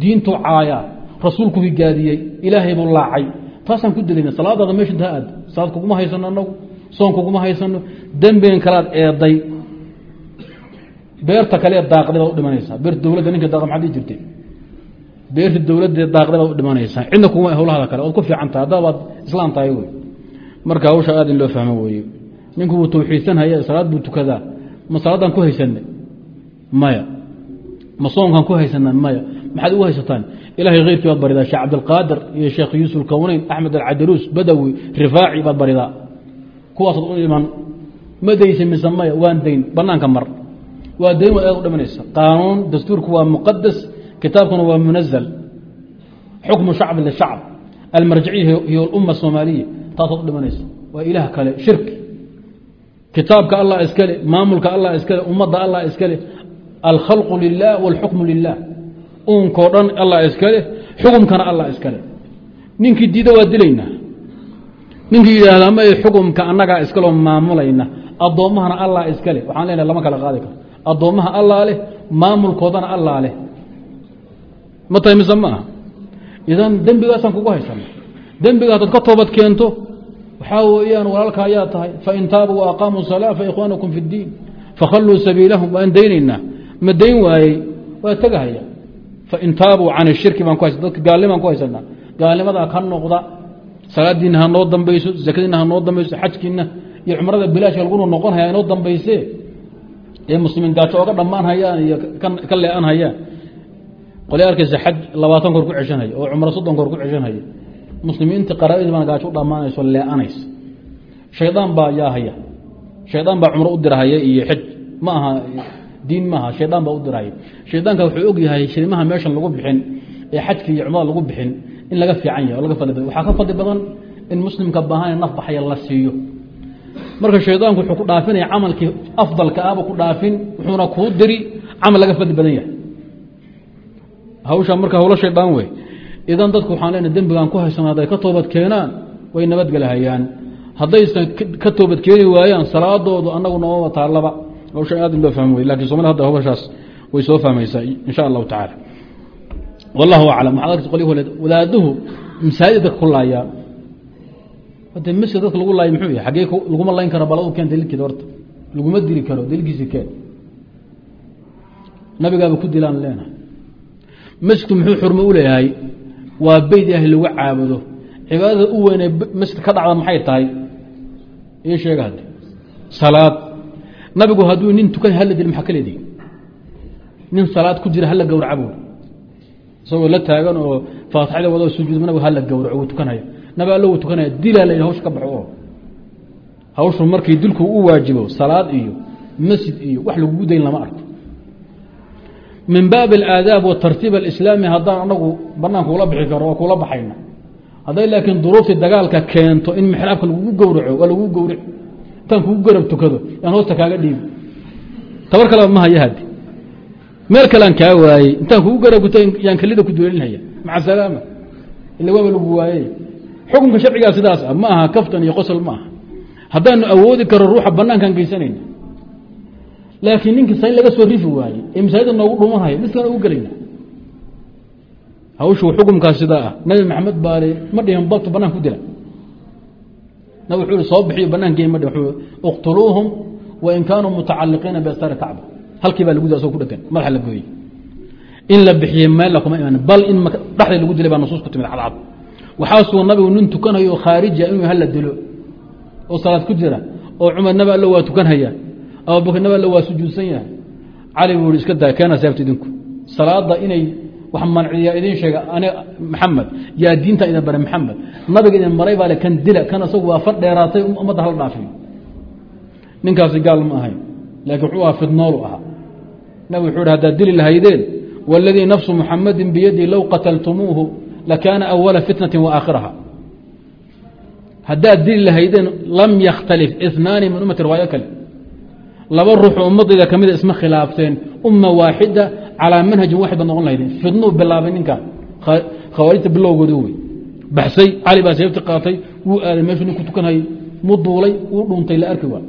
Diintuu caayaa rasuulku higaadiyey ilaahay buu laacay. Taasaan ku dilayna salaadaada meesha intaa aad salaad kuguma haysano anagu soon kuguma haysano dembigan kalaad eeday beerta kale daaqday baad u dhimanaysaa beerta dowladda ninka daaq maxaad ii jirtay? Beerta dowladda daaqday baad u dhimanaysaa cidna kuma howlahada kale. Ood ku fiican tahay. Haddabaad islaam tahay wey marka hawsha aad in loo fahmo weeye ninku wuu tawxiidsanhaya salaad buu tukadaa. Ma salaaddaan ku haysanay maya. Ma soonkaan ku haysana maya. Maxaad ugu haysataan? Ilahay keyrkii baad baridaa. Sheekh cabdilqaadir iyo sheekh yuusuf kawneyn axmed alcadaruus badawi rifaaci baad baridaa. Kuwaasaad u iman ma daysa mise maya? Waan dayn. Banaanka mar waa dayn waad aad u dhimanaysa qaanuun dastuurku waa muqadas kitaabkuna waa munazal xukmu shacbi lishacb almarjiciya hiyo alumma soomaaliya taasaad u dhimanaysa waa ilaah kale shirki kitaabka allah iskale maamulka allah iskale ummadda allah iskale alkhalqu lilah wاlxukmu lilah uunkao dhan allah iskale xukumkana allah iskale ninkii diida waa dilaynaa ninkii yidhaahda ma xukumka annagaa iskaloo maamulayna addoommahana allah iska leh waxaan leenahay lama kala qaadi karo addoommaha allaa leh maamulkoodana allaa leh. Ma tahay mise ma aha idan dembigaasaan kugu haysana dembiga haddaad ka toobad keento waxaa weeyaan walaalka ayaa tahay fain taabuu waaqaamuu salaa faikhwaanukum fi اddiin fakhalluu sabiilahum waan daynaynaa. Ma dayn waayey? Waa tegahaya fain taabuu can ishirki baan ku haysa dadka gaalnimaan ku haysanaa gaalnimadaa ka noqda salaadiina ha noo dambayso zakadiina ha noo dambayso xajkiina iyo cumrada bilaashka laguna noqon haya inoo dambayse ee muslimiin gaajo ooga dhammaan hayaan iyo ka leean hayaan. Qolay arkaysa xaj labaatan koor ku ceshanhaya oo cumro soddon koor ku ceshanhaya muslimiinta qaraabadii baan gaajo u dhammaanayso leeanaysa shaydaan baa yaa haya. Shaydaan baa cumro u dirahaya iyo xij ma aha diin maaha shaydaan baa u dirahaya shaydaanka wuxuu og yahay shilimaha meeshan lagu bixin ee xajka iyo cumrada lagu bixin in laga fiican yahay oo laga fadli badan waxaa ka fadli badan in muslimka baahan naf baxaya la siiyo marka shaydaanku wuxuu ku dhaafinaya camalkii afdalka ahbu ku dhaafin wuxuuna kuu diri camal laga fadli badan yahay. Hawshaa marka hawlo shaydaan wey idan dadku waxaan leenahay dembigaan ku haysan hadday ka toobad keenaan way nabadgelahayaan haddaysan ka toobad keeni waayaan salaadoodu annagu nooma taallaba hawsha aad in loo fahmi wey laakiin soomali hadda hawshaas way soo fahmaysaa insha allahu tacaala. Wallahu aclam. Waxaad arkaysa masaajid dadka ku laayaan hade masjid dadka lagu laaya muxuu yahay? Xaggee laguma layn karo baladu keen daliilkeeda horta. Laguma dili karo daliilkiisi keen. Nabigaaba ku dilaan leenahay. Masjidku muxuu xurmo u leeyahay? Waa beyt ilaahay lagu caabudo. Cibaadada u weynee masjid ka dhacda maxay tahay? Ii sheega hadde salaad. Nabigu hadduu nin tukan hala dil maxaa ka nin salaad ku jira hala gowraca buuri isagoo la taagan oo faatixada wado sujuud nabigu hala gowraco wuu tukanaya nabi allo wuu tukanaya dilaa la ka baxo. Oo hawshu markii dilku u waajibo salaad iyo masjid iyo wax lagugu dayn lama arko. Min baab اlaadaab watartiib alislaami haddaan anagu banaanka ula bixi karo waa kula baxayna hadday laakiin duruuftii dagaalka keento in mixraabka lagugu gowraco waa lagugu gowric intaan kugu garab tukado yaan hoosta kaaga dhiibi tabar kaleba ma haya hadi meel kalean kaa waayey intaan kugu garab kuto yaan kalida ku dulelinhaya maca salaama. Ila lagu waayey xukunka sharcigaa sidaas ah ma aha kaftan iyo qosol ma aha. Haddaanu awoodi karo ruuxa banaankaan geysanayna laakiin ninkii sayn laga soo rifi waaye ee masaajida noogu dhumanhaya miskaan ugu gelayna hawshu xukumkaas sidaa ah nabi maxamed baale ma dhihin baltu banaan ku dila. Nab wuxuu i soo bixiyo banaanke ma dhi iqtuluuhum wain kaanuu mutacaliqiina biastaari kacba. Halkii baa lagu dila asoo ku dhegan madaxa la gooyey. In la bixiyey meel kuma iman bal in dhexda lagu dilay baa nusuus ku timid cadcad waxaa sugan nabigu nin tukanayo khaarija inuu hala dilo oo salaad ku jira oo cumar nabi allo waa tukanhaya abubakr nabi allo waa sujuudsan yahay. Cali buu i iska daa keena seefta idinku? Salaada inay wax manciya idin sheega an maxamed yaa diinta idin bare maxamed nabiga idin maray baale kan dila kan isagu waa far dheeraatay ummadda hala dhaafiyo ninkaasi gaal ma ahayn laakiin wuxuu aha fidnoolu ahaa. Nabig wuxuu hi haddaad dili lahaydeen waladii nafsu muxamadin biyadii low qataltumuuhu lakaana awala fitnati wa aakhiraha haddaad dili lahaydeen lam yakhtalif inaani min ummati riwaayo kale laba ruuxoo ummadayda ka mida isma khilaafteen umma waaxida calaa manhajin waaxid baad noqon lahaydeen fidnuu bilaabay ninkan khawaarijta bilowgooda wey baxsay cali baa seefti qaatay wuu aaday meeshuu ninku tukanhayay mu duulay wuu dhuuntay la arki waa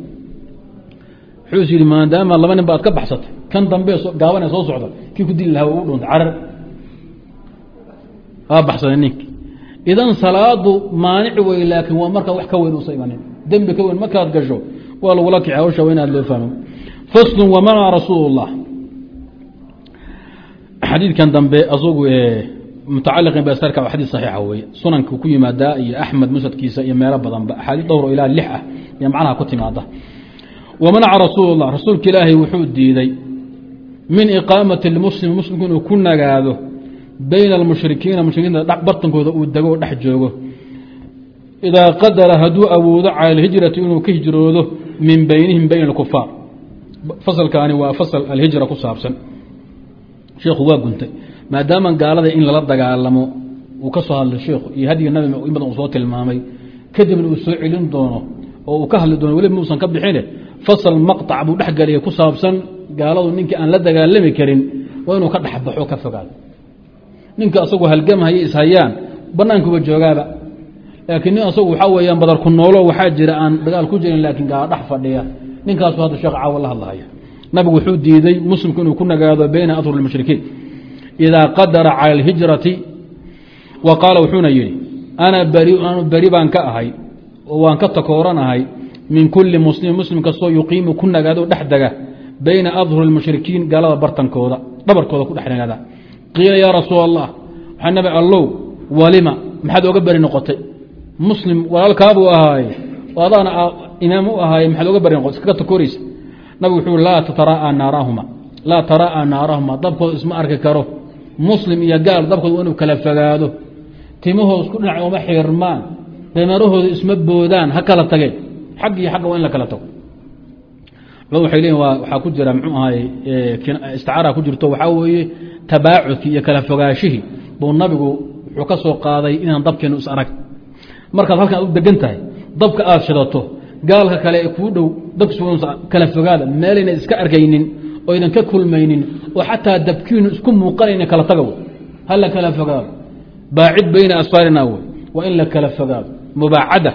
wuxuu is yidhi maadaama laba nin ba ad ka baxsatay kan dambe gaabane soo socda kii ku dili lahaa waa u dhuuntay carar aa baxsaday ninki idan salaadu maanici wey laakiin waa markaa wax ka weyn uusa imanin dembi ka weyn markaad gasho waa lagula kici hawsha waa inaad loo fahmo faslu wamanaa rasuul اllah xadiidkan dambe asagu mutacaliqin basarka waa xadiid saxiixa weye sunanka ku yimaadaa iyo axmed musadkiisa iyo meelo badanba axaadiid dhowro ilaa lix ah iyo macnaha ku timaada wamanaca rasuul اllah rasuulka ilaahay wuxuu diiday min iqaamati اlmuslim muslimku inuu ku nagaado bayna almushrikiina mushrikiinta bartankooda uu dego o dhex joogo. Idaa qadara hadduu awoodo cala alhijrati inuu ka hijroodo min beynihim beyn اlkufaar fasalkaani waa fasal alhijra ku saabsan. Sheekhu waa guntay. Maadaama gaalada in lala dagaalamo uu ka soo hadlay sheikhu iyo hadiga nabi in badan uu soo tilmaamay kadibna uu soo celin doono oo uu ka hadli doono weliba muusan ka bixine fasal maqطac buu dhex geliyay ku saabsan gaaladu ninkii aan la dagaalami karin waa inuu ka dhexbaxo ka fogaado ninka asagoo halgamhaya ishayaan banaankuba joogaaba laakiin nin asagu waxaa weeyaan badar ku noolo waxaa jira aan dagaal ku jirin laakiin gaala dhex fadhiya ninkaasu hadda sheekh caawa la hadlahaya nabigu wuxuu diiday muslimku inuu ku nagaado bayna adhur اlmushrikiin idaa qadara cala اlhijrati wa qaala wuxuuna yidhi ana anu beri baan ka ahay oo waan ka takooranahay min kuli muslimin muslim kastoo yuqiimu ku nagaado dhex dega bayna adhuri اlmushrikiin gaalada bartankooda dhabarkooda ku dhex nagaada qiila yaa rasuul allah waxaa nabi allow walima maxaad oga beri noqotay? Muslim walaalkaabuu ahaaye oo adaana imaam u ahaaye maxaad oga beri noqotay? Iskaga takooraysa nabig wuxuu laa tatara'aa naarahuma laa tara'aa naarahuma dabkooda isma arki karo. Muslim iyo gaal dabkooda waa inuu kala fogaado. Timahooda isku dhinac uma xiirmaan damarahooda isma boodaan ha kala tageen. Xag xagga waa in la kala tago waxay leeyiin waa waxaa ku jira muxuu ahaay isticaara ku jirto waxaa weeye tabaacudkii iyo kala fogaashihii buu nabigu wuxuu ka soo qaaday inaan dabkeenu is arag. Markaad halkan aad u degan tahay dabka aad shidato gaalka kale ee kuu dhow dabkis kala fogaada meelayna iska arkaynin oydan ka kulmaynin oo xataa dabkiinu isku muuqanayna kala taga wey hala kala fogaado? Baacid bayna asfaarina wey. Waa in la kala fogaado. Mubaacada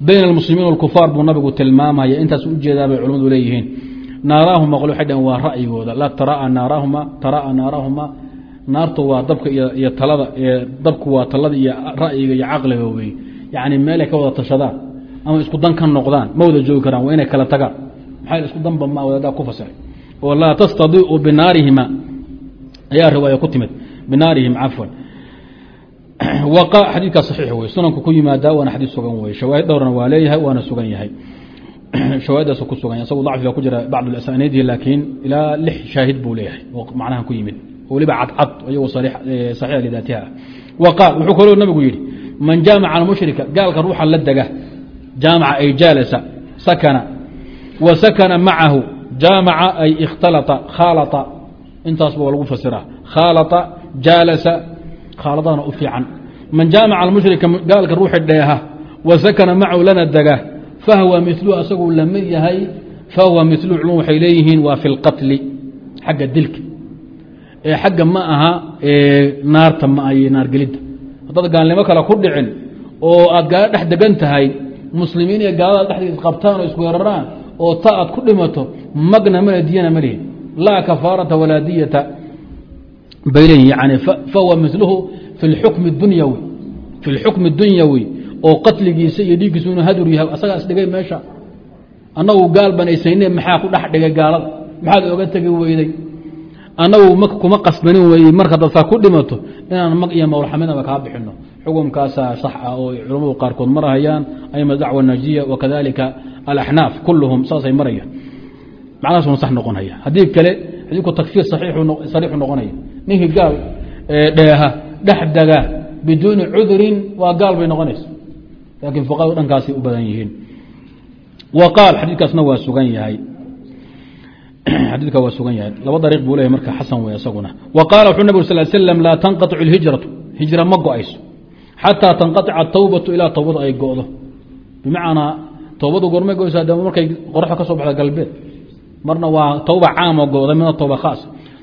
bayna almuslimiin walkufaar buu nabigu tilmaamaya. Intaas u jeedaa bay culimmadu leeyihiin. Naaraahuma qol waxay dhaheen waa ra'yigooda. Laa taraa naaraahuma taraa naaraahuma. Naartu waa dabka iyo talada dabku waa talada iyo ra'yiga iyo caqliga wey yacni meelay ka wada tashadaan ama isku dan ka noqdaan ma wada joogi karaan waa inay kala tagaan. Maxaa isku danba ma wadadaa ku fasiray oo laa tastadiu binaarihima. Ayaa riwaaya ku timid. Binaarihim xadiidkaa saxiix wey sunanku ku yimaadaa waana xadiid sugan wey shawaahid dhowrna waa leeyahay waana sugan yahay. Shawaahiddaas ku sugan yahay. Isagu dacfiga ku jira bacd asaniidihi laakiin ilaa lix shaahid buu leeyahay. Oo macnahan ku yimid. Weliba cadcad iyagoo saxiixa lidaatiha ah. Wa wuxuu kaloo nabigu yidhi man jaamaca almushrika gaalka ruuxa la dega jaamaca ay jaalasa sakana wa sakana macahu jaamaca ay ikhtalata khaalata. Intaasba waa lagu fasiraa khaalata jaalasa khaaladana u fiican. Man jaamaca almushrika gaalka ruuxi dheeha wa sakana macahu lana dega fahwa miluhu asaguu la mid yahay fahwa miluhu culum waxay leeyihiin waa fi lqatli xagga dilka. Ee xagga ma aha naarta ma ay naargelinta. Haddaad gaalnimo kale ku dhicin oo aad gaalo dhex degan tahay muslimiin iyo gaalada dhexdeed isqabtaan oo isweeraraan oo ta aad ku dhimato magna mana diyana ma lihin. Laa kafaarata walaa fahuwa miluhu fi lxukmi dunyawi fi lxukmi dunyawi oo qatligiisa iyo dhiiggiisu inuu hadur yahay asagaa isdhigay meesha. Annagu gaal banaysayne maxaa ku dhex dhigay gaalada? Maxaad oga tegi weyday? Annagu kuma qasbanin weeye marka dadkaa ku dhimato inaan mag iyo mawlxaminaba kaa bixino xukumkaasaa sax ah oo culammadu qaarkood marahayaan ayma dacwa najiya wakadalika alaxnaaf kulluhum saasay marayaan. Macnahaasuna sax noqonaya. Haddii kale xadiidku takfiir sariixu noqonaya ninki gaal dheeha dhex dega biduuni cudurin waa gaal bay noqonaysa. Laakiin fuqadu dhankaasay u badan yihiin. Wa qaal xadiikaasna waa sugan yahay. Xadiidka waa sugan yahay. Laba dariiq buu leyahy marka xasan wey isaguna. Wa qaala wuxuu nabg sal slm laa tanqaicu اlhijratu hijra ma go'ayso. Xataa tanqaطica tawbatu ilaa towbadu ay go'do. Bimacnaa towbadu goormay goysa markay qoraxda ka soo baxda galbeed. Marna waa tawba caamo go'da midna towba khaas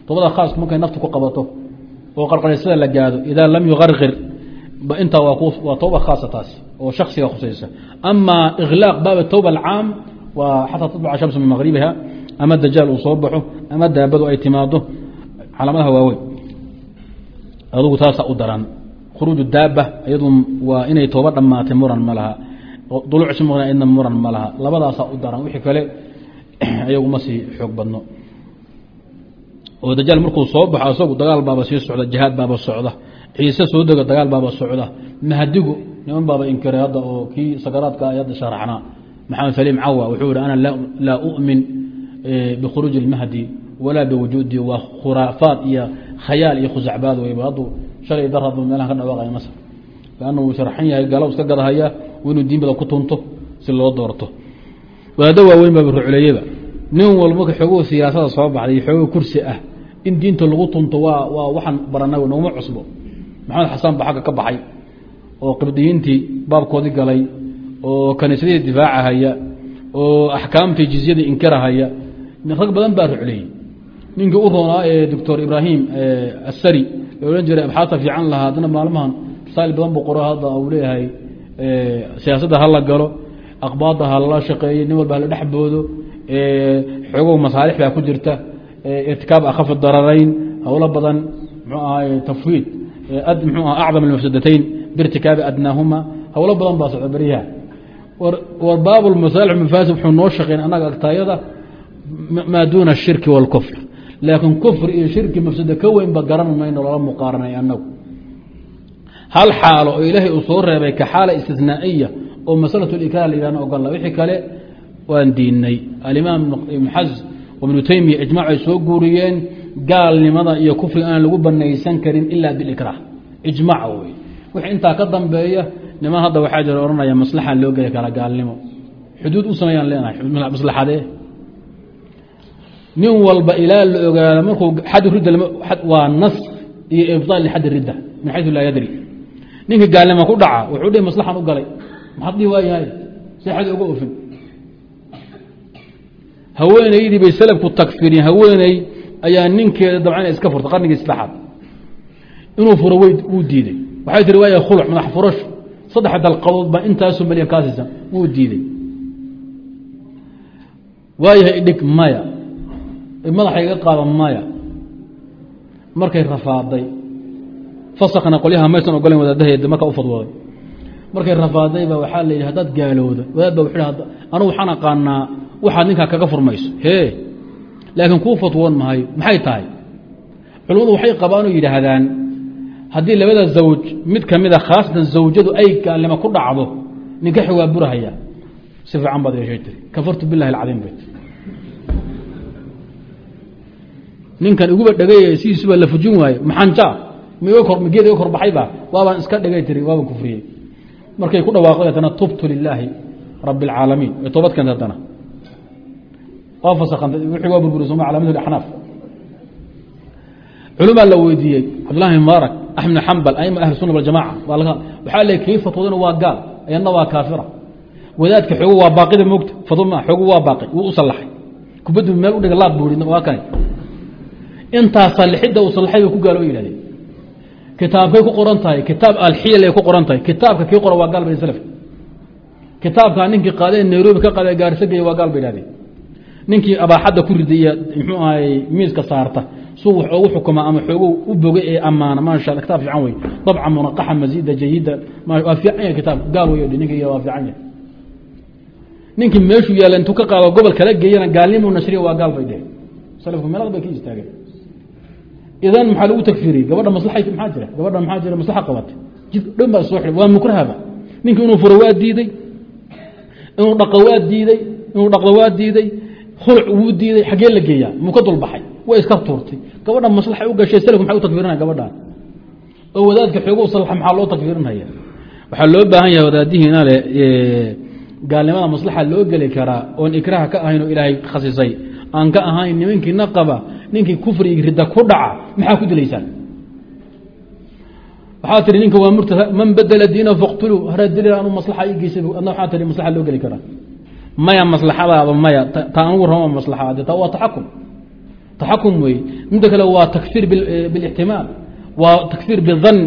towbada khaaska markay naftu ku qabato oo qarqarisada la gaado idaa lam yuqarqir intaa waa towba khaasa taasi oo shaksiga khusaysa. Ama ikhlaaq baab towba alcaam waa xataa tadluca shamsu min maqribiha ama dajaal uu soo baxo ama daabadu ay timaado calaamadaha waaweyn adugu taasa u daran khuruuju daaba iyadu waa inay tooba dhammaatay muran ma laha. Duluucsi idna muran ma laha. Labadaasaa u daran wixii kale ayagu ma sii xoog badno oo dajaal markuu soo baxo isagu dagaal baaba sii socda jihaad baaba socda ciise soo dego dagaal baaba socda. Mahdigu niman baaba inkiray hadda oo kii sakaraadka ay hadda sharaxnaa maxamed saliim cawa wuxuu yihi ana laa umin bkhuruuج اlmahdi walaa biwujuudi waa khuraafaad iyo khayaal iyo khusacbaad weyba hadduu shalay dar hadduu meelaha ka dhawaaqaya masr lanna wuu sharxan yahay galaw iska gadahaya inuu diin bada ku tunto si loo doorto. Wadaado waaweyn baaba rucleeyeba nin walba xooguu siyaasada soo baxday xooguu kursi ah. In diinta lagu tunto waa waa waxaan baranay nooma cusbo. Maxamed xasan ba xagga ka baxay oo qibdiyiintii baabkoodii galay oo kaniisadihii difaacahaya oo axkaamtii jizyadii inkirahaya rag badan baa rucleeyey ninkii u roonaa ee doctor ibraahim asari ee odhan jiray abxaata fiican lahaa? Haddana maalmahan masaa'il badan buu qoro hadda uu leeyahay siyaasadda hala galo aqbaadda halala shaqeeyo nin walba hala dhex boodo xoogow masaalix baa ku jirta irtikaab akhafi dararayn howlo badan mxuu ahay tafwiid mxuu aha acdam almafsadatayn biirtikaabi adnaahuma howlo badan baa socda beryaha war baab masaalix mafaasid wuxuu noo shaqeyn annaga agtaayada maa duuna ashirki wاlkufr laakiin kufr iyo shirki mafsado ka weynba garan mayno lala muqaaranay annagu hal xaalo oo ilaahay uu soo reebay ka xaala istisnaa'iya oo maslaة اlikraah la yihahna ogola wixii kale waan diinay alimaam ibn xaz ibnu teymiya ijmac ay soo guuriyeen gaalnimada iyo kufriga aan lagu banaysan karin ila bilikraah ijmac wey wixii intaa ka dambeeya niman hadda waxaa jira ohanaya maslaxa loo geli karaa gaalnimo. Xuduud u sameeyaan leenahay maslaxadee nin walba ilaa la ogaado markuu xad ridda waa nas iyo ibطaal lixad ridda min xayu laa yadri. Ninka gaalnimo ku dhaca wuxuu dhihi maslaxan u galay. Maxaad dhihi waayahay see xad oga ofin haweenaydii bay salafku takfiriyeen haweeney ayaa ninkeeda dabcan iska furtay qarnigii saddexaad inuu furo wuu diiday. Waxay tiri waaya khuluc madax furasho saddex dalqadood baa intaasu malyan kaasiisan wuu diiday. Waayahay idhig maya. Madaxa iga qaada maya. Markay rafaaday. Fasakna qolyaha maysan ogolen wadaadaheeda markaa u fadwooday markay rafaaday ba waxaa la yidhi haddaad gaalowda wadaad ba wuxuu anugu waxaan aqaanaa waxaad ninkaa kaga furmayso. Hee laakiin kuu fatwoon mahayo maxay tahay? Culimmadu waxay qabaan oo yidhaahdaan haddii labada zawj mid ka mida khaasatan zawjadu ay gaalnimo ku dhacdo ninkaxi waa burahaya. Si fiican baad yeeshay tiri. Kafartu bilahi alcadiim bay ninkan iguba dhegay sidiisuba la fujin waayo maxanjaa mgeed iga korbaxayba waabaan iska dhegay tiri waabaan kufriyey markay ku dhawaaqday tana tubtu lilaahi rabi اlcaalamiin way toobad haddana. Waa fasakantay wixii waa burburisay ma calaamad axnaaf. Culumaa la weydiiyey cabdullahi mubaarak axmed xambal aima ahli sunna waljamaca waxaa le kii fatwadana waa gaal. Ayadna waa kaafira. Wadaadka xoogu waa baaqida moogta fatwo ma xoogu waa baaqi. Wuu u sallaxay. Kubaddu meel u dhiga laad buuri waa kane intaas sallixidda uu sallaxay bay ku gaalo yihahdeen kitaabkay ku qoran tahay kitaab alxiyal ay ku qoran tahay kitaabka kii qora waa gaal bay slafka kitaabkaa ninkii qaadee nairobi ka qaadee gaarisa geeye waa gaal bay ihahdeen ninkii abaaxadda ku riday iyo muxuu ahay miiska saarta suu wax ogu xukuma ama xoogo u bogay ee ammaana maasha kitaab fiican wey dabca munaqaxa masiida jayida waa fiican yahay kitaab. Gaal wey ninki waa fiican yahay. Ninkii meeshuu yaalla intuu ka qaado gobol kala geeyana gaalnimuu nashriya waa gaal bay dheheen salafku meelada bay ka istaageen idan maxaa lagu tagfiriyey gabadha maslaay maxaa jira gabadha maxaa jira maslaxa qabatay jid dhan baa soo waa mukrahaba ninkii inuu furo waa diiday inuu dhaqo waa diiday inuu dhaqdo waa diiday khuluc wuu diiday xaggee la geeyaa muu ka dulbaxay way iska tuurtay gabadha maslaxay u gashay salafku maxay u tagfirinaya gabadhaan oo wadaadka xoogo salaxa maxaa loo tagfirinaya waxaa loo baahan yahay wadaadihiina le gaalnimada maslaxa loo geli karaa oon ikraha ka ahayn oo ilaahay khasisay aan ka ahayn nimankiina qaba ninkii kufrigi ridda ku dhaca maxaa ku dilaysaan? Waxaa tihi ninka waa murta man badela diina faqtuluu hara dili anu maslaxa ii geysay adna waxaa tihi maslaxa loo geli karaa. Maya maslaxadaaba maya ta anugu rama maslaxaade ta waa taxakum. Taxakum weeye midda kale waa takfiir bilixtimaal waa takfiir bidan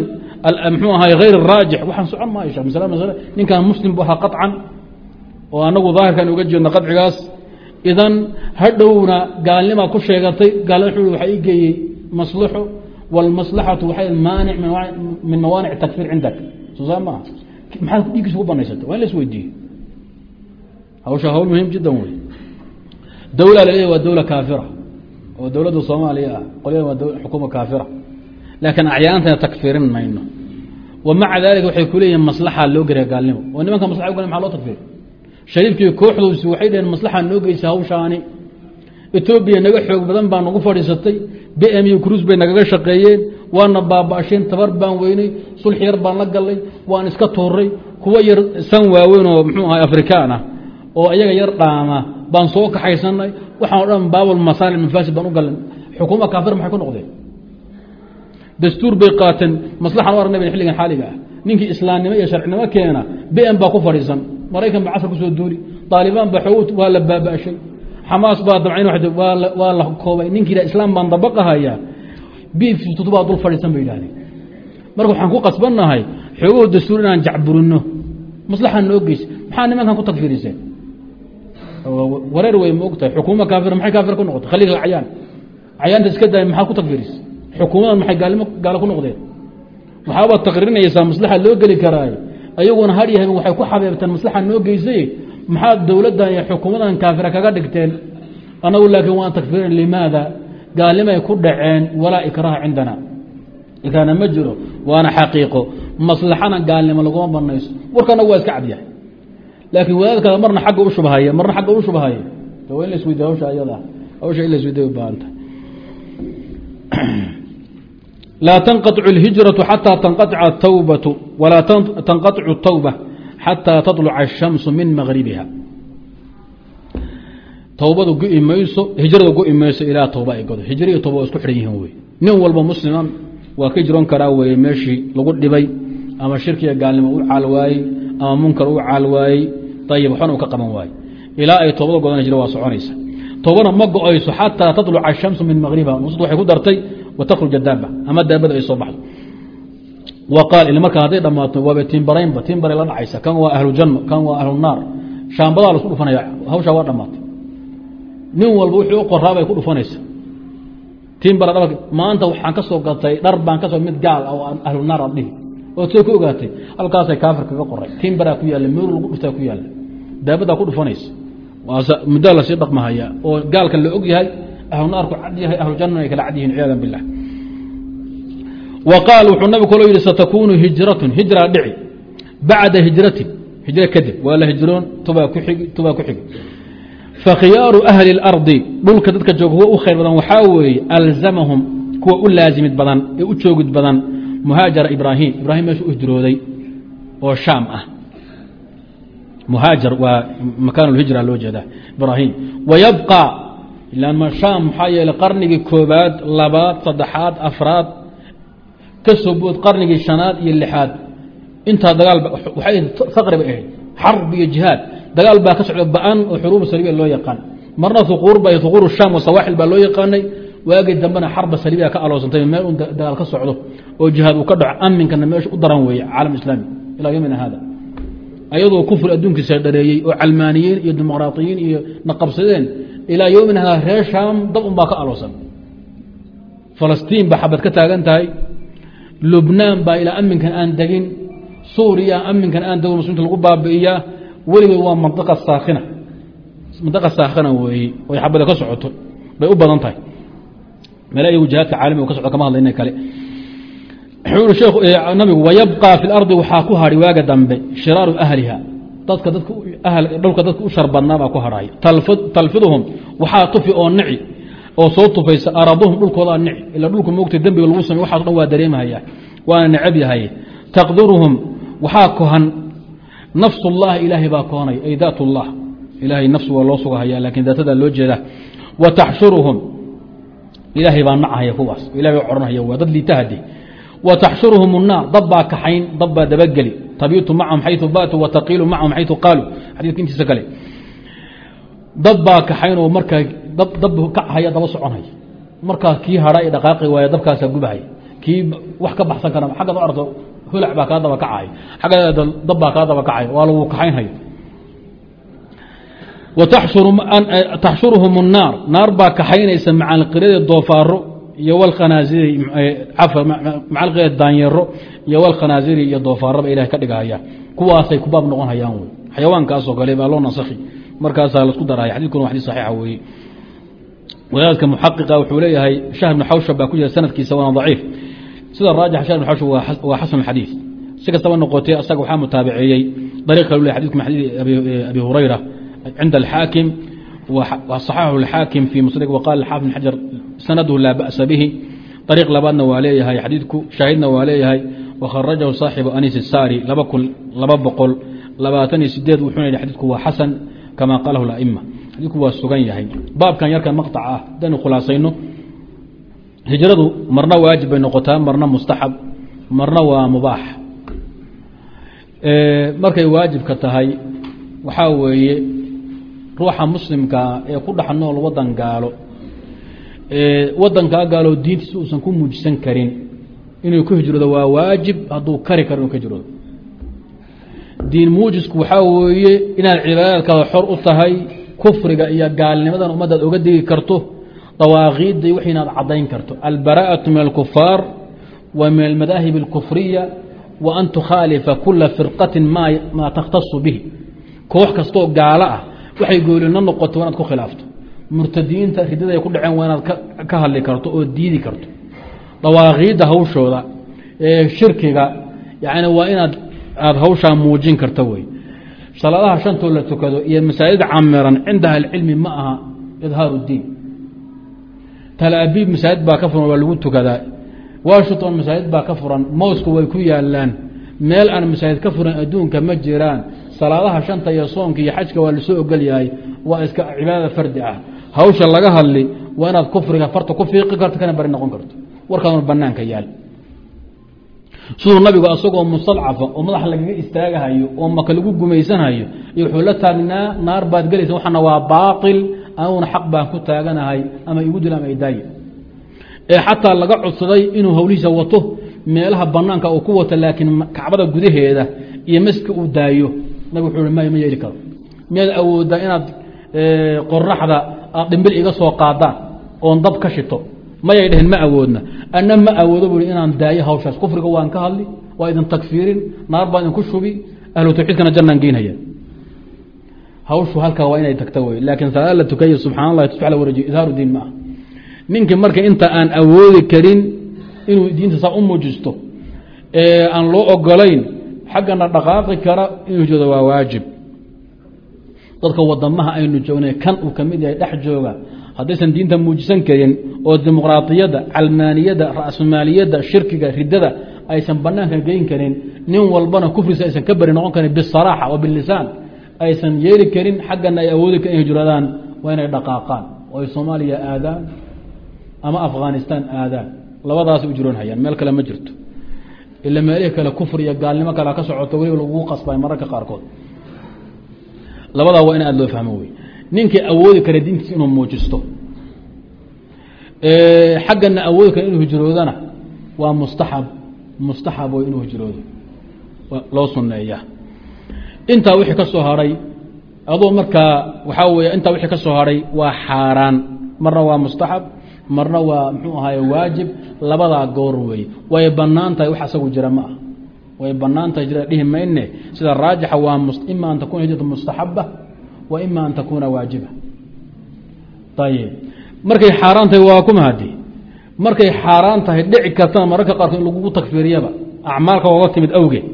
mxuu ahay hayr raajix. Waxaan socon maayo masale masale ninkan muslim bu ahaa qaطcan oo anagu daahirkan uga jeedno qadcigaas idan hadhowna gaalnimaa ku sheegatay gaalnima waxa ii geeyey maslaxo wاlmaslaxatu waxay maanic min mawaanic takfiir cindak. Soo saa maxaad dhiiggiisa ku banaysata waa in la is weydiiye hawsha hawl muhiim jiddan wey dawla laleeyahy waa dawla kaafira. Oo dowladda soomaaliya ah qolyadan waa xukuma kaafira. Laakiin acyaantana takfirin mayno. Wa maca dalika waxay ku leeyihiin loo geriya gaalnimo. Oo nimanka maslaxa u gala maa loo takfir shariifkii kooxdoisi waxay dhaheen maslaxa noo geysa hawshaani. Etoobiya naga xoog badan baa nagu fadhiisatay b m iyo cruis bay nagaga shaqeeyeen waana baaba-asheen tabar baan weynay sulx yar baan la gallay waan iska tuuray kuwa yar san waaweyn oo muxuu ahay afrikaan ah oo iyaga yar dhaama baan soo kaxaysanay waxaan o dhan baabul masaali mafaasid baan u gallan xukuuma kaafir maxay ku noqdeen? Dastuur bay qaateen maslaxan u argnay ben xilligan xaaliga ah. Ninkii islaamnimo iyo sharcinimo keena b m baa ku fadhiisan maraykan baa casar ku soo duuli daalibaan baa xoog waa la baaba-shay. Xamaas baa dabcayn waa la koobay. Ninkii islaam baan dabaqahaya b baa dul fadhiisan bay yidhahdeen. Marka waxaan ku qasbannahay xoogaho dastuur inaan jacburino maslaxaan noo geysa maxaa nimankan ku tagfiriseen wareer wey ma ogtahay. Xukuuma kaafir maxay kaafir ku noqotay? Khaliil cayaan. Cayaanta iska daaya maxaa ku tagfiris xukuumadan maxay gaalimo gaalo ku noqdeen? Waxaabaa taqririnaysaa maslaxa loo geli karaaye ayaguna har yahay waxay ku xabeebteen maslaxa noo geysay maxaa dowladdan iyo xukuumadan kaafira kaga dhigteen? Anagu laakiin waan takfirin limaada? Gaalnimay ku dhaceen walaa ikraha cindana. Ikraana ma jiro waana xaqiiqo. Maslaxana gaalnimo laguma banayso. Warkanagu waa iska cadyahay laakiin wadaadkaada marna agga u shubahaya marna agga u shubahaya waa in la isweydiy hawsha ayada hawsha in la isweydiy baahanta laa tanqaطcu اlhijraةu xataa tanqaطca الtawbatu walaa tanqaطcu الtawba xataa taطluca الshamsu min magribiha towbadu go-i mayso hijrada go-i mayso ilaa towba ay godo hijra iyo towba waa isku xidhan yihiin wey nin walba muslima waa ka hijroon karaa weye meeshii lagu dhibay ama shirkiga gaalnimo u caal waayey ama munkar u caal waayey ayib waxbana u ka qaban waaye ilaa ay toobada godan hijra waa soconaysa toobana ma go-ayso xataa taطluca الshamsu min magribiha nusuud waxay ku dartay watakhruja daaba ama daabada ay soo baxdo. Wa qaal il marka hadday dhammaato waaba tiimbaraynba tiimbaray la dhacaysa kan waa ahlu kan waa ahlu shaambadaa la isku dhufanaya hawshaa waa dhammaatay. Nin walba wuxuu u qoraabay ku dhufanaysa. Tiimbara dhab maanta waxaan ka gatay dhar baan ka soo mid gaal oo aan ahlu naar ood soo ka ogaatay halkaasay kaafir kaga qoray. Tiimbaraa ku yaalla meel lagu dhuftaa ku yaalla. Daabadaa ku dhufanaysa. Muddaa la sii dhaqmahaya oo gaalkan la og yahay ahlu naarku cad yahay ahlu janna ay kala cad yihiin ciyaada bilah wa qaal wuxuu nabigu kaloo yidhi satakunu hijratun hijraa dhici bacda hijratin hijro kadib waa la hijroon tubaa ku xigi tubaa ku xigi fakhiyaaru ahli اlardi dhulka dadka jooga kuwa u khayr badan waxaa weeye alzamahum kuwa u laazimid badan ee u joogid badan muhaajara ibraahim ibraahim meeshu u hijrooday oo shaam ah muhaajar waa makaan hijra loo jeeda ibraahim wayabqa ilaa shaam maxaa yeeley qarnigii koobaad labaad saddexaad afraad ka soo bood qarnigii shanaad iyo lixaad intaa dagaal waxay faqri bay ahayd xarb iyo jihaad dagaal baa ka socda ba'an oo xuruubu salibiya loo yaqaan marna huquur ba huquur sham wasawaaxil baa loo yaqaanay waagii dambena xarba salibiya ka aloosantay meel un dagaal ka socdo oo jihaad uu ka dhaco aminkana meesha u daran weeye caalam islaami ilaa yomina hada ayadoo kufri adduunkiisa dhareeyey oo calmaaniyiin iyo dimuqraatiyiin iyo naqabsadeen ilaa yomina hada reer shaam dab un baa ka aloosan. Falastiin baa xabad ka taagan tahay. Lubnaan baa ilaa aminkan aan degin. Suuriya aminkan aan dego muslimiinta lagu baabi'iyaa weligeed waa manaa saakhina. Mandaqa saakhina weeye oy xabada ka socoto. Bay u badan tahay. Meel iyagu jihaadka caalamiga ka socdo kama hadlayna kale. Wuxuu sheekhu nabigu wayabqى fi اlardi waxaa ku hadhi waaga dambe shiraaru ahliha dadka dhulka dadka u shar badnaa baa ku hadhaaya. Talfiduhum waxaa tufi oo nici oo soo tufaysa araduhum dhulkoodaa nici. Ila dhulku moogta dembiga lagu samey waxaso dhan waa dareemahaya waana necab yahay. Taqdiruhum waxaa kohan nafsullaahi ilaahay baa kohanay ay daatullah ilaahay nafsu waa loo sugahaya laakiin daatadaa loo jeeda wa taxshuruhum ilaahay baa nacahaya kuwaas. Ilahay oo cohanhaya waa dad liitahadi. Wa taxshuruhum naar dabbaa kaxayn dabbaa dabageli tabiitu macahum xayu baatuu wa taqiilu macahum xayu qaaluu xadiidka intiisa kale. Dab baa kaxayn oo markaa dab kachaya daba soconhaya markaa kii hadha i dhaqaaqi waaya dabkaasaa gubahaya kii wax ka baxsan kara xaggaad u arto hulac baa kaa daba kacay. Xagga dab baa kaa daba kacay. Waa lagu kaxaynhaya taxshuruhum الnaar naar. Baa kaxaynaysa macalqirada doofaaro iyo wlkhanaaziri macalqirada daanyeero iyo wlkhanaaziri iyo doofaaraba ilahay ka dhigahaya kuwaasay ku baab noqon wey. Xayawaankaasoo kale baa loo nasakhi. Markaasaa lasku daraya xadidkuna wa xadis saxiixa weeye. Wadaadka muxaqiqa wuxuu leeyahay shahr ibn xawshab baa ku jira sanadkiisa waana daciif. Sida raajix shahr ibn xawshab waa xasan xadiid si kastaba noqotay asaga waxaa mutaabaceeyey dariiq kale le xadidku xadiid abi hurayra. Cinda alxaakim صaxaxu اxaakim fi musnad wqal xaafid bn xajar sanadhu laa ba'sa bihi. Ariiq labaadna waa leeyahay xadiidku shaahidna waa leeyahay wakharajahu saaxibu anis saari laba boqol labaataniyo sideed wuxuuna yidhi xadidku waa xasan kamaa qaalahu aima xadiidku waa sugan yahay baabkan yarkan maqطaca ah hadaynu khulaasayno hijradu marna waajib bay noqotaa marna mustaxab marna waa mubaax markay waajibka tahay waxaa weeye ruuxa muslimkaa ee ku dhex nool wadan gaalo wadankaa gaalo diintiisa uusan ku muujisan karin inuu ka hijroodo waa waajib hadduu kari karo inuu ka hijroodo. Diin muujisku waxaa weeye inaad cibaadaadkaada xor u tahay kufriga iyo gaalnimadan ummaddaad oga digi karto dawaaqiidda iyo wix inaad caddayn karto. Albaraa'atu min alkufaar wa min almadaahib alkufriya wa an tukhaalifa kula firqatin ma maa takhtasu bihi. Koox kastoo gaalo ah waxay goolina noqoto waa inaad ku khilaafto murtadiinta ridada ay ku dhaceen waa inaad ka hadli karto oo diidi karto dawaaqiidda hawshooda ee shirkiga yani waa inaad aada hawshaa muujin karto wey salaadaha shantoo la tukado iyo masaajid camiran cinda ahlicilmi ma aha idhaaru diin. Talaabiib masaajid baa ka furan waa lagu tukadaa. Washington masaajid baa ka furan mowska way ku yaalaan meel aan masaajid ka furan adduunka ma jiraan. Salaadaha shanta iyo soonka iyo xajka waa la soo ogol yahay waa iska cibaadada fardi ah. Hawsha laga hadli waa inaad kufriga farta ku fiiqi karto kana bari noqon karto warkaaduna banaanka yaal. Siduu nabigu asagoo mustadcafa oo madaxa lagaga istaagahayo oo maka lagu gumaysanhayo iyo wuxuu la taagnaa naar baad gelaysa waxaana waa baail aniguna xaq baan ku taaganahay ama igu dil ama idaaye ee xataa laga codsaday inuu hawlihiisa wato meelaha banaanka uu ku wato laakiin kacbada gudaheeda iyo maska uu daayo nabig wuxuu may ma yeeli karo. Miyaad awooddaa inaad qoraxda aad dhimbil iga soo qaadaan oon dab ka shito mayay dheheen ma awoodna. Anna ma awoodo bui inaan daayo hawshaas. Kufriga waan ka hadli waa idin tagfiirin naar baan idinku shubi ahlu tawxiidkana jannaan geynhaya hawshu halkaa waa inay tagta wey laakiin salaad la tukayo subxaan tusbax la wareejiyo idhaaru diin ma ah ninkii marka inta aan awoodi karin inuu diinta saa u muujisto ee aan loo ogolayn xaggana dhaqaaqi kara inuu joodo waa waajib. Dadka wadamaha aynu joognay kan uu ka mid yahay dhex jooga haddaysan diinta muujisan karin oo dimuqraadiyadda calmaaniyadda rasmaaliyadda shirkiga ridada aysan banaanka geyn karin nin walbana kufriisa aysan ka beri noqon karin bisaraaxa wa bilisaan aysan yeeli karin xaggana ay awoodi ka hijradaan waa inay dhaqaaqaan. Oo ay soomaaliya aadaan ama afghanistan aadaan? Labadaas u meel kale ma jirto. Ila meelihii kale kufr iyo gaalnimo kale ka socoto weliba lagu qasbay mararka qaarkood. Labadaa waa in aada loo fahmo wey ninkii awoodi kara diintiisa inuu muujisto. Xaggana awoodi kara inuu hijroodana waa mustaxab mustaxab wey inuu hijroodo. Loo suneeya intaa wixii ka soo haray adoo markaa waxaa wey intaa wixii ka soo haray waa xaaraan. Marna waa mustaxab marna waa muxuu ahaay waajib labadaa goor wey way bannaan tahay wax asagu jira ma ah way bannaan tahay jira dhihi mayne. Sida raajixa waa ima an takuna hijratu mustaxaba ima an takuna waajiba. Ayib markay xaaraan tahay waa kuma hadi markay xaaraan tahay dhici kartana mararka qaarkood in lagugu takfiiriyaba. Acmaalka ooga timid awgeed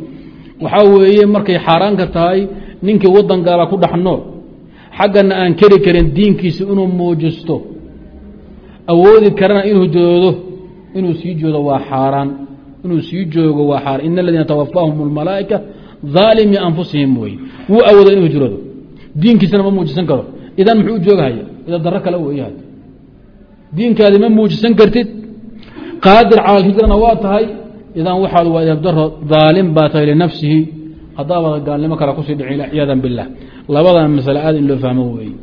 waxaa weeye markay xaaraanka tahay ninkii wadan gaala ku dhex nool. Xaggana aan keri karin diinkiisa inuu muujisto. Awoodi karana inuu joodo. Inuu sii joodo waa xaaraan. Inuu sii joogo waa xaaraan in aladiina tawafaahum اlmalaaئika aalimi anfusihim wey. Wuu awooda diinkiisana ma muujisan karo. Idan muxuu u joogahaya ida daro kale weeyaha diinkaadi ma muujisan kartid. Qaadir cala alhijrana waa tahay idan waxaad waa idabdaro daalim baa tahay linafsihi. Haddaabada gaalnimo kale ku sii dhicin ciyaada bilah labadan masale aad in loo fahmo weeye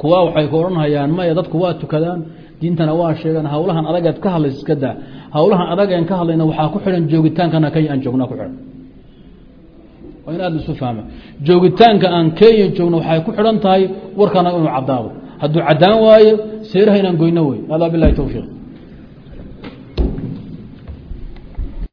kuwa waxay ku odhanhayaan maya dadku waa tukadaan. Diintana waa sheegaan. Hawlahan adageed ka hadlays iska daa. Hawlahan adageen ka hadlayna waxaa ku xidhan joogitaankana kenya aan joognaa ku xidhan waa in aad isu fahma joogitaanka aan kenya joogno waxay ku xidhan tahay warkana inuu caddaado hadduu caddaan waayo seeraha inaan goyno wey adaa bilahi towfiiq